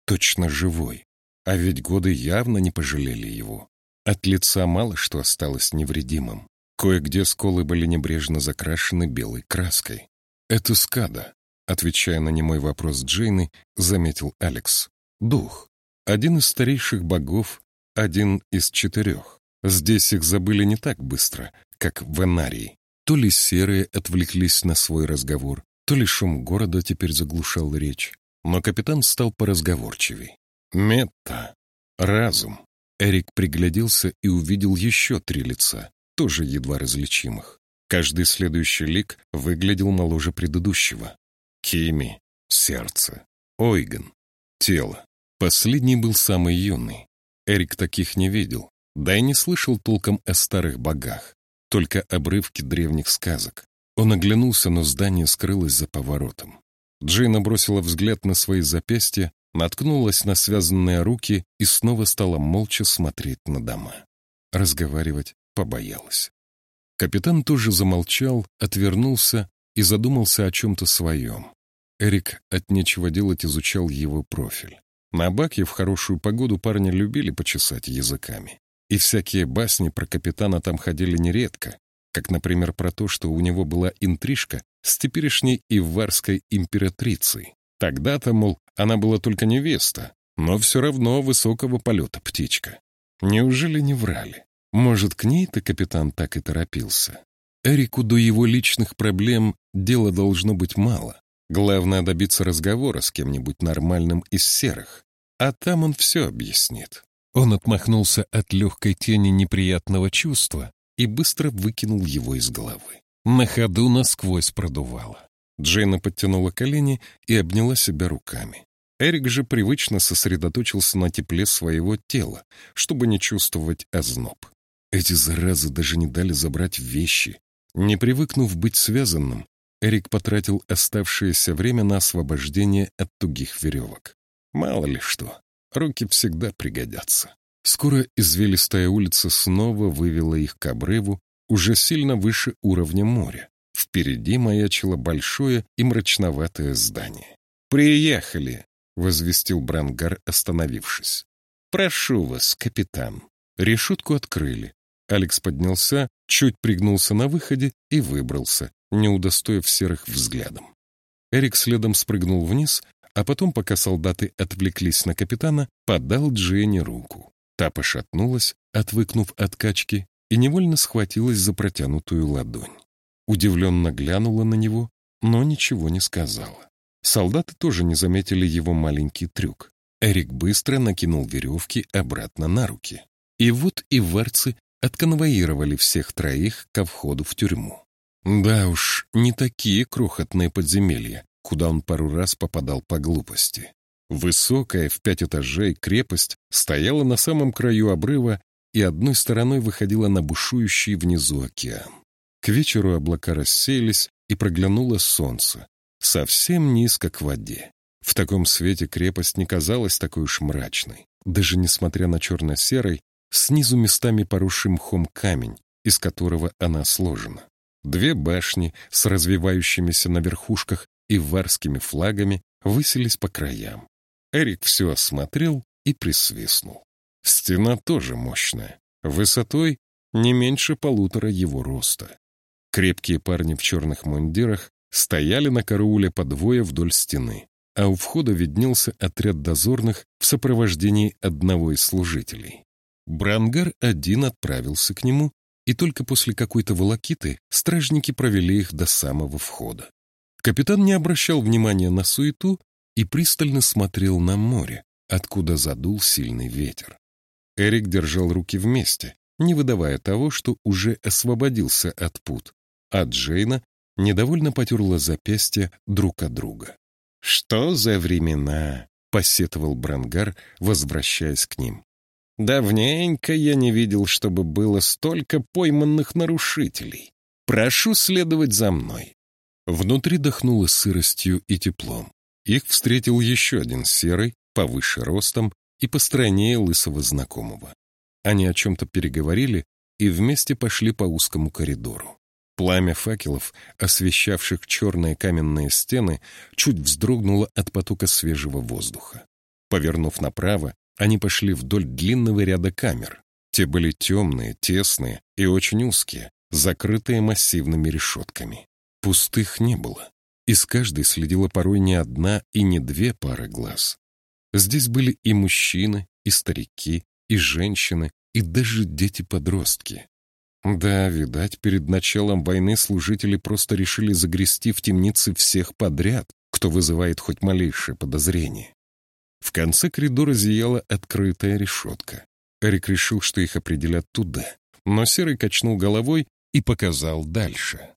Точно живой. А ведь годы явно не пожалели его. От лица мало что осталось невредимым. Кое-где сколы были небрежно закрашены белой краской. «Это скада», — отвечая на немой вопрос Джейны, заметил Алекс. «Дух. Один из старейших богов, один из четырех. Здесь их забыли не так быстро, как в Энарии. То ли серые отвлеклись на свой разговор, то ли шум города теперь заглушал речь. Но капитан стал поразговорчивей. «Метта. Разум». Эрик пригляделся и увидел еще три лица, тоже едва различимых. Каждый следующий лик выглядел моложе предыдущего. Кими — сердце, Ойган — тело. Последний был самый юный. Эрик таких не видел, да и не слышал толком о старых богах, только обрывки древних сказок. Он оглянулся, но здание скрылось за поворотом. Джейна бросила взгляд на свои запястья, наткнулась на связанные руки и снова стала молча смотреть на дома. Разговаривать побоялась. Капитан тоже замолчал, отвернулся и задумался о чем-то своем. Эрик от нечего делать изучал его профиль. На баке в хорошую погоду парни любили почесать языками. И всякие басни про капитана там ходили нередко, как, например, про то, что у него была интрижка с теперешней иварской императрицей. Тогда-то, мол, она была только невеста, но все равно высокого полета птичка. Неужели не врали? Может, к ней-то капитан так и торопился? Эрику до его личных проблем дела должно быть мало. Главное добиться разговора с кем-нибудь нормальным из серых. А там он все объяснит. Он отмахнулся от легкой тени неприятного чувства и быстро выкинул его из головы. На ходу насквозь продувало. Джейна подтянула колени и обняла себя руками. Эрик же привычно сосредоточился на тепле своего тела, чтобы не чувствовать озноб. Эти заразы даже не дали забрать вещи. Не привыкнув быть связанным, Эрик потратил оставшееся время на освобождение от тугих веревок. Мало ли что, руки всегда пригодятся. Скоро извилистая улица снова вывела их к обрыву, уже сильно выше уровня моря. Впереди маячило большое и мрачноватое здание. «Приехали!» — возвестил Брангар, остановившись. «Прошу вас, капитан». Решетку открыли. Алекс поднялся, чуть пригнулся на выходе и выбрался, не удостоив серых взглядом. Эрик следом спрыгнул вниз, а потом, пока солдаты отвлеклись на капитана, подал Дженни руку. Та пошатнулась, отвыкнув от качки, и невольно схватилась за протянутую ладонь. Удивленно глянула на него, но ничего не сказала. Солдаты тоже не заметили его маленький трюк. Эрик быстро накинул веревки обратно на руки. И вот и варцы отконвоировали всех троих ко входу в тюрьму. Да уж, не такие крохотные подземелья, куда он пару раз попадал по глупости. Высокая в пять этажей крепость стояла на самом краю обрыва и одной стороной выходила на бушующий внизу океан. К вечеру облака рассеялись, и проглянуло солнце, совсем низко к воде. В таком свете крепость не казалась такой уж мрачной, даже несмотря на черно-серый, снизу местами поросший мхом камень, из которого она сложена. Две башни с развивающимися на верхушках и варскими флагами высились по краям. Эрик все осмотрел и присвистнул. Стена тоже мощная, высотой не меньше полутора его роста. Крепкие парни в черных мундирах стояли на карауле по двое вдоль стены, а у входа виднелся отряд дозорных в сопровождении одного из служителей. Брангар один отправился к нему, и только после какой-то волокиты стражники провели их до самого входа. Капитан не обращал внимания на суету и пристально смотрел на море, откуда задул сильный ветер. Эрик держал руки вместе, не выдавая того, что уже освободился от пут, а Джейна недовольно потерла запястья друг от друга. «Что за времена?» — посетовал Брангар, возвращаясь к ним. Давненько я не видел, чтобы было столько пойманных нарушителей. Прошу следовать за мной. Внутри дохнуло сыростью и теплом. Их встретил еще один серый, повыше ростом и постройнее лысого знакомого. Они о чем-то переговорили и вместе пошли по узкому коридору. Пламя факелов, освещавших черные каменные стены, чуть вздрогнуло от потока свежего воздуха. Повернув направо, они пошли вдоль длинного ряда камер. Те были темные, тесные и очень узкие, закрытые массивными решетками. Пустых не было. Из каждой следила порой не одна и не две пары глаз. Здесь были и мужчины, и старики, и женщины, и даже дети-подростки. Да, видать, перед началом войны служители просто решили загрести в темнице всех подряд, кто вызывает хоть малейшее подозрение. В конце коридора зияла открытая решетка. Эрик решил, что их определят туда, но Серый качнул головой и показал дальше.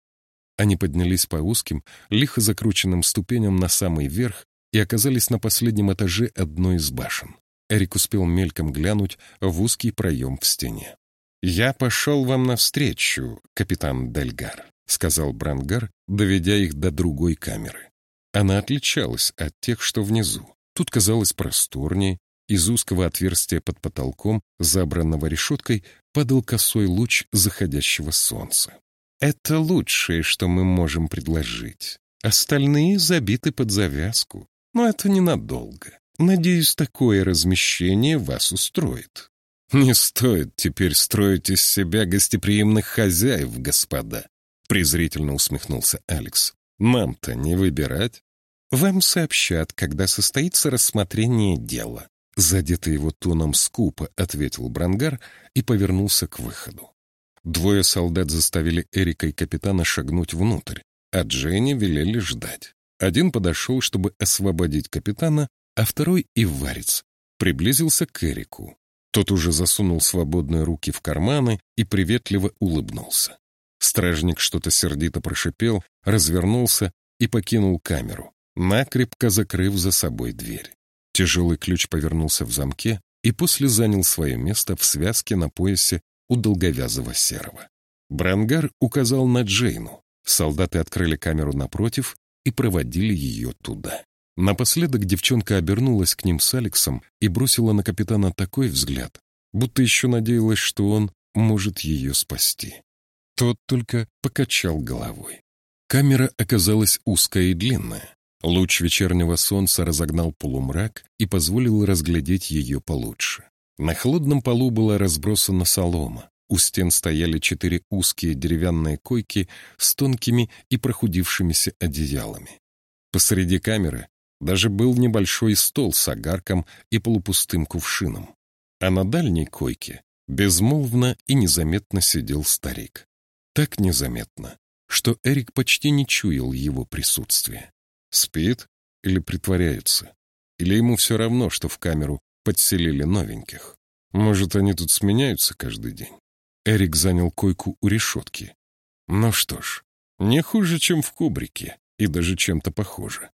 Они поднялись по узким, лихо закрученным ступеням на самый верх и оказались на последнем этаже одной из башен. Эрик успел мельком глянуть в узкий проем в стене. «Я пошел вам навстречу, капитан Дельгар», — сказал Брангар, доведя их до другой камеры. Она отличалась от тех, что внизу. Тут казалось просторнее, из узкого отверстия под потолком, забранного решеткой, падал косой луч заходящего солнца. Это лучшее, что мы можем предложить. Остальные забиты под завязку. Но это ненадолго. Надеюсь, такое размещение вас устроит. Не стоит теперь строить из себя гостеприимных хозяев, господа. Презрительно усмехнулся Алекс. Нам-то не выбирать. Вам сообщат, когда состоится рассмотрение дела. Задетый его тоном скупо ответил Брангар и повернулся к выходу. Двое солдат заставили Эрика и капитана шагнуть внутрь, а Дженни велели ждать. Один подошел, чтобы освободить капитана, а второй, Иварец, приблизился к Эрику. Тот уже засунул свободные руки в карманы и приветливо улыбнулся. Стражник что-то сердито прошипел, развернулся и покинул камеру, накрепко закрыв за собой дверь. Тяжелый ключ повернулся в замке и после занял свое место в связке на поясе у долговязого серого. Брангар указал на Джейну. Солдаты открыли камеру напротив и проводили ее туда. Напоследок девчонка обернулась к ним с Алексом и бросила на капитана такой взгляд, будто еще надеялась, что он может ее спасти. Тот только покачал головой. Камера оказалась узкая и длинная. Луч вечернего солнца разогнал полумрак и позволил разглядеть ее получше. На холодном полу была разбросана солома. У стен стояли четыре узкие деревянные койки с тонкими и прохудившимися одеялами. Посреди камеры даже был небольшой стол с огарком и полупустым кувшином. А на дальней койке безмолвно и незаметно сидел старик. Так незаметно, что Эрик почти не чуял его присутствия. Спит или притворяется? Или ему все равно, что в камеру подселили новеньких. Может, они тут сменяются каждый день? Эрик занял койку у решетки. Ну что ж, не хуже, чем в кубрике, и даже чем-то похоже.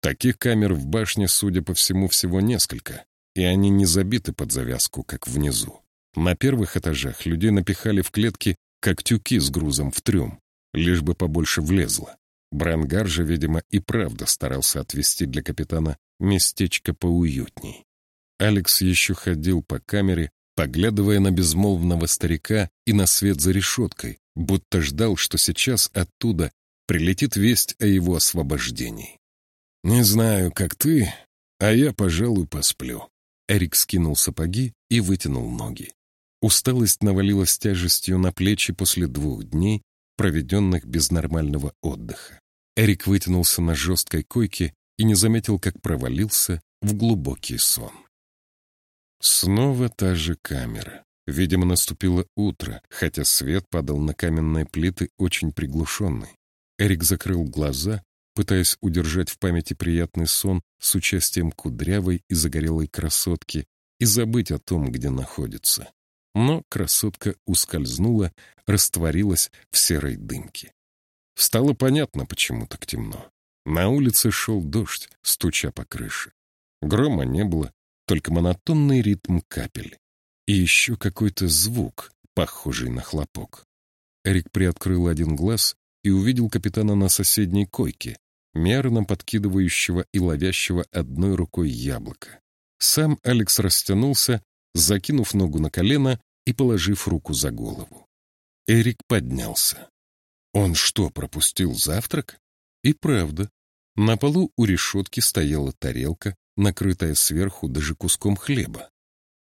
Таких камер в башне, судя по всему, всего несколько, и они не забиты под завязку, как внизу. На первых этажах людей напихали в клетки, как тюки с грузом в трюм, лишь бы побольше влезло. Брангар же, видимо, и правда старался отвести для капитана местечко поуютней. Алекс еще ходил по камере, поглядывая на безмолвного старика и на свет за решеткой, будто ждал, что сейчас оттуда прилетит весть о его освобождении. «Не знаю, как ты, а я, пожалуй, посплю». Эрик скинул сапоги и вытянул ноги. Усталость навалилась тяжестью на плечи после двух дней, проведенных без нормального отдыха. Эрик вытянулся на жесткой койке и не заметил, как провалился в глубокий сон. Снова та же камера. Видимо, наступило утро, хотя свет падал на каменные плиты очень приглушенный. Эрик закрыл глаза, пытаясь удержать в памяти приятный сон с участием кудрявой и загорелой красотки и забыть о том, где находится. Но красотка ускользнула, растворилась в серой дымке. Стало понятно, почему так темно. На улице шел дождь, стуча по крыше. Грома не было, только монотонный ритм капель. И еще какой-то звук, похожий на хлопок. Эрик приоткрыл один глаз и увидел капитана на соседней койке, мерно подкидывающего и ловящего одной рукой яблоко. Сам Алекс растянулся, закинув ногу на колено и положив руку за голову. Эрик поднялся. Он что, пропустил завтрак? И правда. На полу у решетки стояла тарелка, накрытая сверху даже куском хлеба.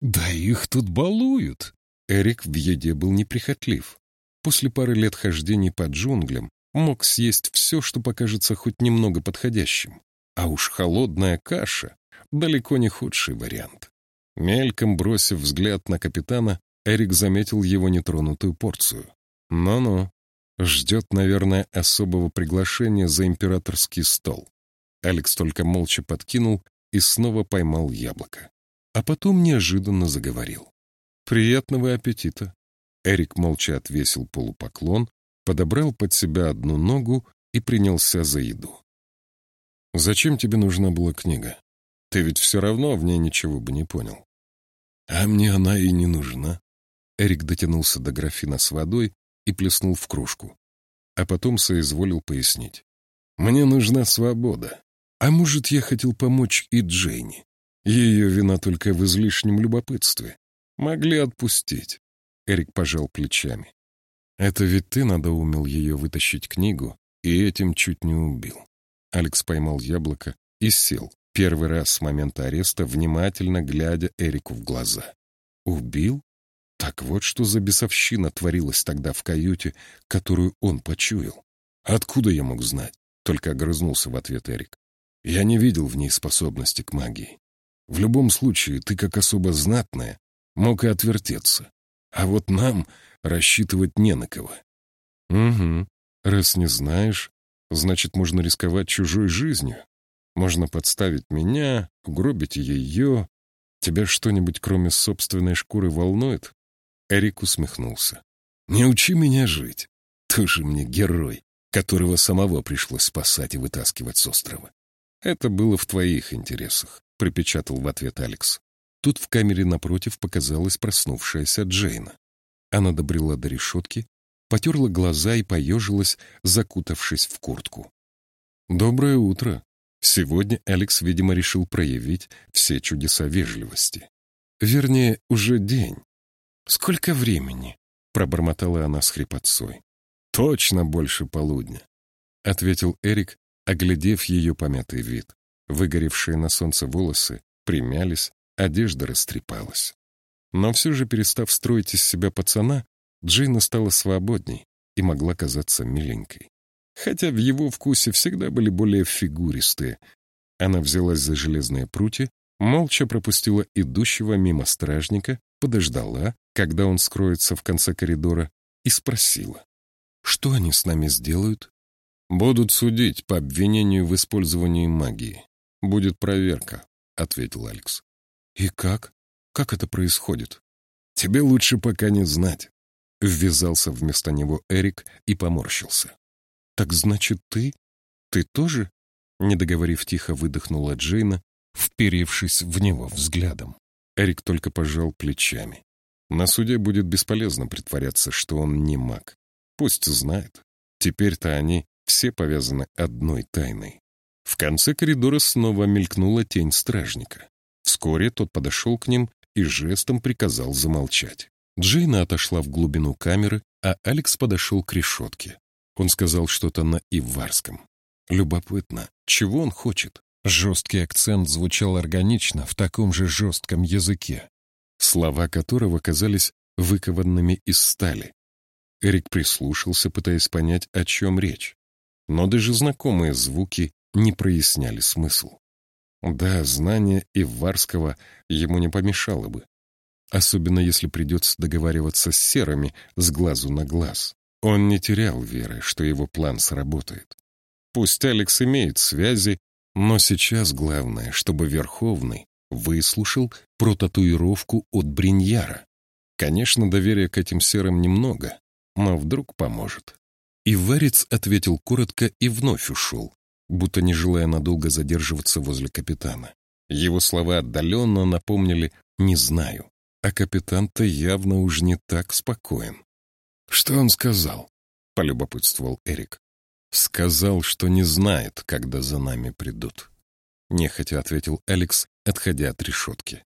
Да их тут балуют. Эрик в еде был неприхотлив. После пары лет хождений по джунглям мог съесть все, что покажется хоть немного подходящим. А уж холодная каша — далеко не худший вариант. Мельком бросив взгляд на капитана, Эрик заметил его нетронутую порцию. Ну-ну, ждет, наверное, особого приглашения за императорский стол. Алекс только молча подкинул и снова поймал яблоко. А потом неожиданно заговорил. «Приятного аппетита!» Эрик молча отвесил полупоклон, подобрал под себя одну ногу и принялся за еду. «Зачем тебе нужна была книга? Ты ведь все равно в ней ничего бы не понял». «А мне она и не нужна». Эрик дотянулся до графина с водой и плеснул в кружку, а потом соизволил пояснить. «Мне нужна свобода. А может, я хотел помочь и Джейни. Ее вина только в излишнем любопытстве. Могли отпустить». Эрик пожал плечами. Это ведь ты надоумил ее вытащить книгу и этим чуть не убил. Алекс поймал яблоко и сел, первый раз с момента ареста, внимательно глядя Эрику в глаза. Убил? Так вот, что за бесовщина творилась тогда в каюте, которую он почуял. Откуда я мог знать? Только огрызнулся в ответ Эрик. Я не видел в ней способности к магии. В любом случае, ты, как особо знатная, мог и отвертеться. А вот нам рассчитывать не на кого. Угу. Раз не знаешь, значит, можно рисковать чужой жизнью. Можно подставить меня, угробить ее. Тебя что-нибудь, кроме собственной шкуры, волнует? Эрик усмехнулся. Не учи меня жить. Тоже мне герой, которого самого пришлось спасать и вытаскивать с острова. Это было в твоих интересах, припечатал в ответ Алекс. Тут в камере напротив показалась проснувшаяся Джейна. Она добрела до решетки, потерла глаза и поежилась, закутавшись в куртку. «Доброе утро!» Сегодня Алекс, видимо, решил проявить все чудеса вежливости. Вернее, уже день. «Сколько времени?» — пробормотала она с хрипотцой. «Точно больше полудня», — ответил Эрик, оглядев ее помятый вид. Выгоревшие на солнце волосы примялись, одежда растрепалась. Но все же, перестав строить из себя пацана, Джейна стала свободней и могла казаться миленькой. Хотя в его вкусе всегда были более фигуристые. Она взялась за железные прутья, молча пропустила идущего мимо стражника, подождала, когда он скроется в конце коридора, и спросила. «Что они с нами сделают?» «Будут судить по обвинению в использовании магии. Будет проверка», — ответил Алекс. «И как? Как это происходит?» «Тебе лучше пока не знать», — ввязался вместо него Эрик и поморщился. «Так значит, ты? Ты тоже?» Не договорив тихо, выдохнула Джейна, вперевшись в него взглядом. Эрик только пожал плечами. На суде будет бесполезно притворяться, что он не маг. Пусть знает. Теперь-то они все повязаны одной тайной. В конце коридора снова мелькнула тень стражника. Вскоре тот подошел к ним и жестом приказал замолчать. Джейна отошла в глубину камеры, а Алекс подошел к решетке. Он сказал что-то на иварском. Любопытно, чего он хочет? Жесткий акцент звучал органично в таком же жестком языке, слова которого казались выкованными из стали. Эрик прислушался, пытаясь понять, о чем речь. Но даже знакомые звуки не проясняли смысл. Да, знание Иварского ему не помешало бы. Особенно если придется договариваться с серыми с глазу на глаз. Он не терял веры, что его план сработает. Пусть Алекс имеет связи, но сейчас главное, чтобы Верховный выслушал про татуировку от Бриньяра. Конечно, доверия к этим серым немного, но вдруг поможет. И Варец ответил коротко и вновь ушел, будто не желая надолго задерживаться возле капитана. Его слова отдаленно напомнили «не знаю», а капитан-то явно уж не так спокоен. «Что он сказал?» — полюбопытствовал Эрик. Сказал, что не знает, когда за нами придут. Нехотя ответил Алекс, отходя от решетки.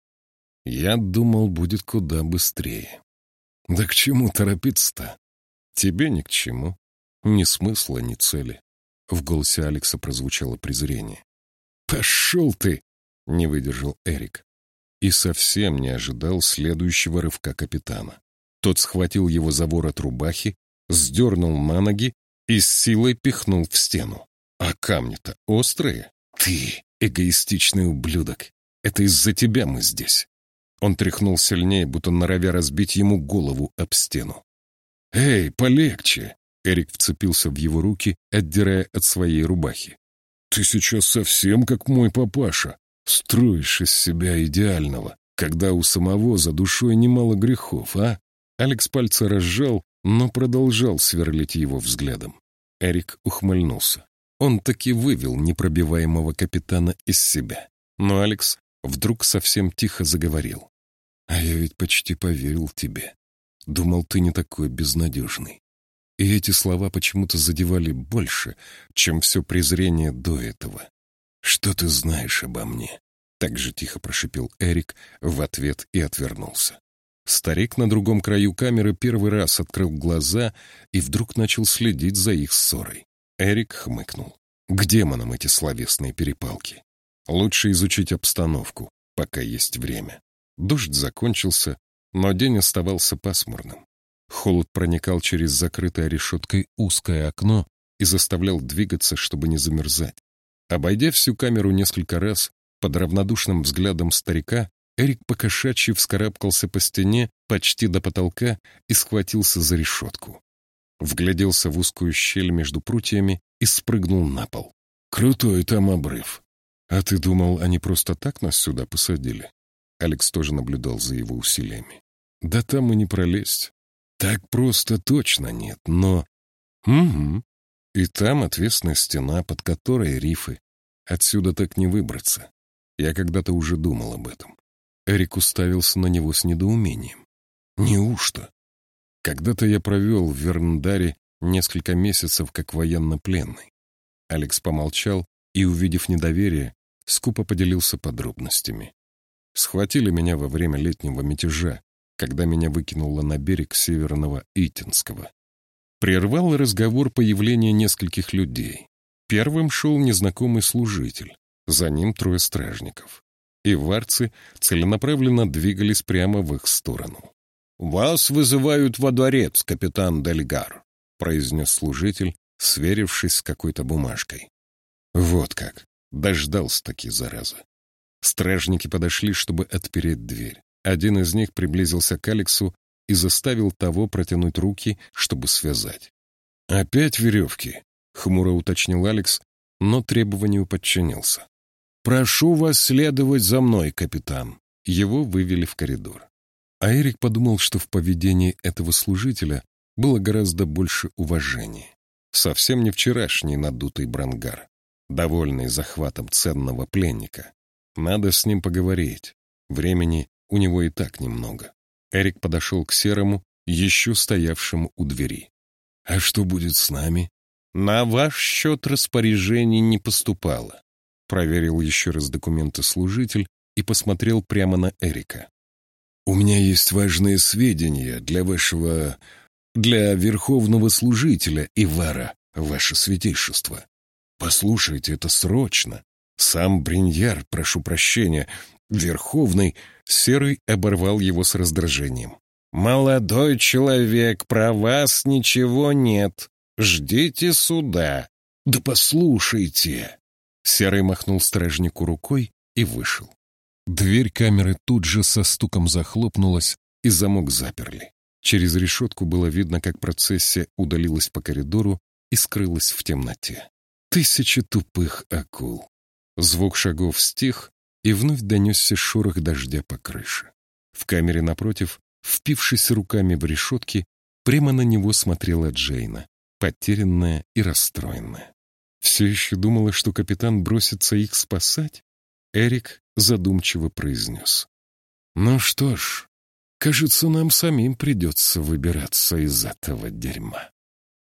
Я думал, будет куда быстрее. Да к чему торопиться-то? Тебе ни к чему. Ни смысла, ни цели. В голосе Алекса прозвучало презрение. «Пошел ты!» — не выдержал Эрик. И совсем не ожидал следующего рывка капитана. Тот схватил его за ворот рубахи, сдернул на ноги и с силой пихнул в стену. А камни-то острые. Ты, эгоистичный ублюдок, это из-за тебя мы здесь. Он тряхнул сильнее, будто норовя разбить ему голову об стену. «Эй, полегче!» Эрик вцепился в его руки, отдирая от своей рубахи. «Ты сейчас совсем как мой папаша. Строишь из себя идеального, когда у самого за душой немало грехов, а?» Алекс пальцы разжал, но продолжал сверлить его взглядом. Эрик ухмыльнулся. Он таки вывел непробиваемого капитана из себя. Но Алекс вдруг совсем тихо заговорил. «А я ведь почти поверил тебе. Думал, ты не такой безнадежный. И эти слова почему-то задевали больше, чем все презрение до этого. Что ты знаешь обо мне?» Так же тихо прошипел Эрик в ответ и отвернулся. Старик на другом краю камеры первый раз открыл глаза и вдруг начал следить за их ссорой. Эрик хмыкнул. К демонам эти словесные перепалки. Лучше изучить обстановку, пока есть время. Дождь закончился, но день оставался пасмурным. Холод проникал через закрытое решеткой узкое окно и заставлял двигаться, чтобы не замерзать. Обойдя всю камеру несколько раз, под равнодушным взглядом старика, Эрик покошачьи вскарабкался по стене почти до потолка и схватился за решетку. Вгляделся в узкую щель между прутьями и спрыгнул на пол. «Крутой там обрыв. А ты думал, они просто так нас сюда посадили?» Алекс тоже наблюдал за его усилиями. «Да там и не пролезть. Так просто точно нет, но...» «Угу. И там отвесная стена, под которой рифы. Отсюда так не выбраться. Я когда-то уже думал об этом. Эрик уставился на него с недоумением. «Неужто? Когда-то я провел в Верндаре несколько месяцев как военнопленный». Алекс помолчал и, увидев недоверие, скупо поделился подробностями. Схватили меня во время летнего мятежа, когда меня выкинуло на берег северного Итинского. Прервал разговор появление нескольких людей. Первым шел незнакомый служитель, за ним трое стражников и варцы целенаправленно двигались прямо в их сторону. «Вас вызывают во дворец, капитан Дельгар», — произнес служитель, сверившись с какой-то бумажкой. Вот как. Дождался-таки, зараза. Стражники подошли, чтобы отпереть дверь. Один из них приблизился к Алексу и заставил того протянуть руки, чтобы связать. «Опять веревки?» — хмуро уточнил Алекс, но требованию подчинился. «Прошу вас следовать за мной, капитан». Его вывели в коридор. А Эрик подумал, что в поведении этого служителя было гораздо больше уважения. Совсем не вчерашний надутый брангар, довольный захватом ценного пленника. Надо с ним поговорить. Времени у него и так немного. Эрик подошел к Серому, еще стоявшему у двери. «А что будет с нами?» «На ваш счет распоряжений не поступало проверил еще раз документы служитель и посмотрел прямо на Эрика. «У меня есть важные сведения для вашего... для верховного служителя Ивара, ваше святейшество. Послушайте, это срочно. Сам Бриньяр, прошу прощения, Верховный, Серый оборвал его с раздражением. «Молодой человек, про вас ничего нет. Ждите суда». «Да послушайте!» Серый махнул стражнику рукой и вышел. Дверь камеры тут же со стуком захлопнулась, и замок заперли. Через решетку было видно, как процессия удалилась по коридору и скрылась в темноте. Тысячи тупых акул. Звук шагов стих, и вновь донесся шорох дождя по крыше. В камере напротив, впившись руками в решетки, прямо на него смотрела Джейна, потерянная и расстроенная. Все еще думала, что капитан бросится их спасать? Эрик задумчиво произнес. Ну что ж, кажется, нам самим придется выбираться из этого дерьма.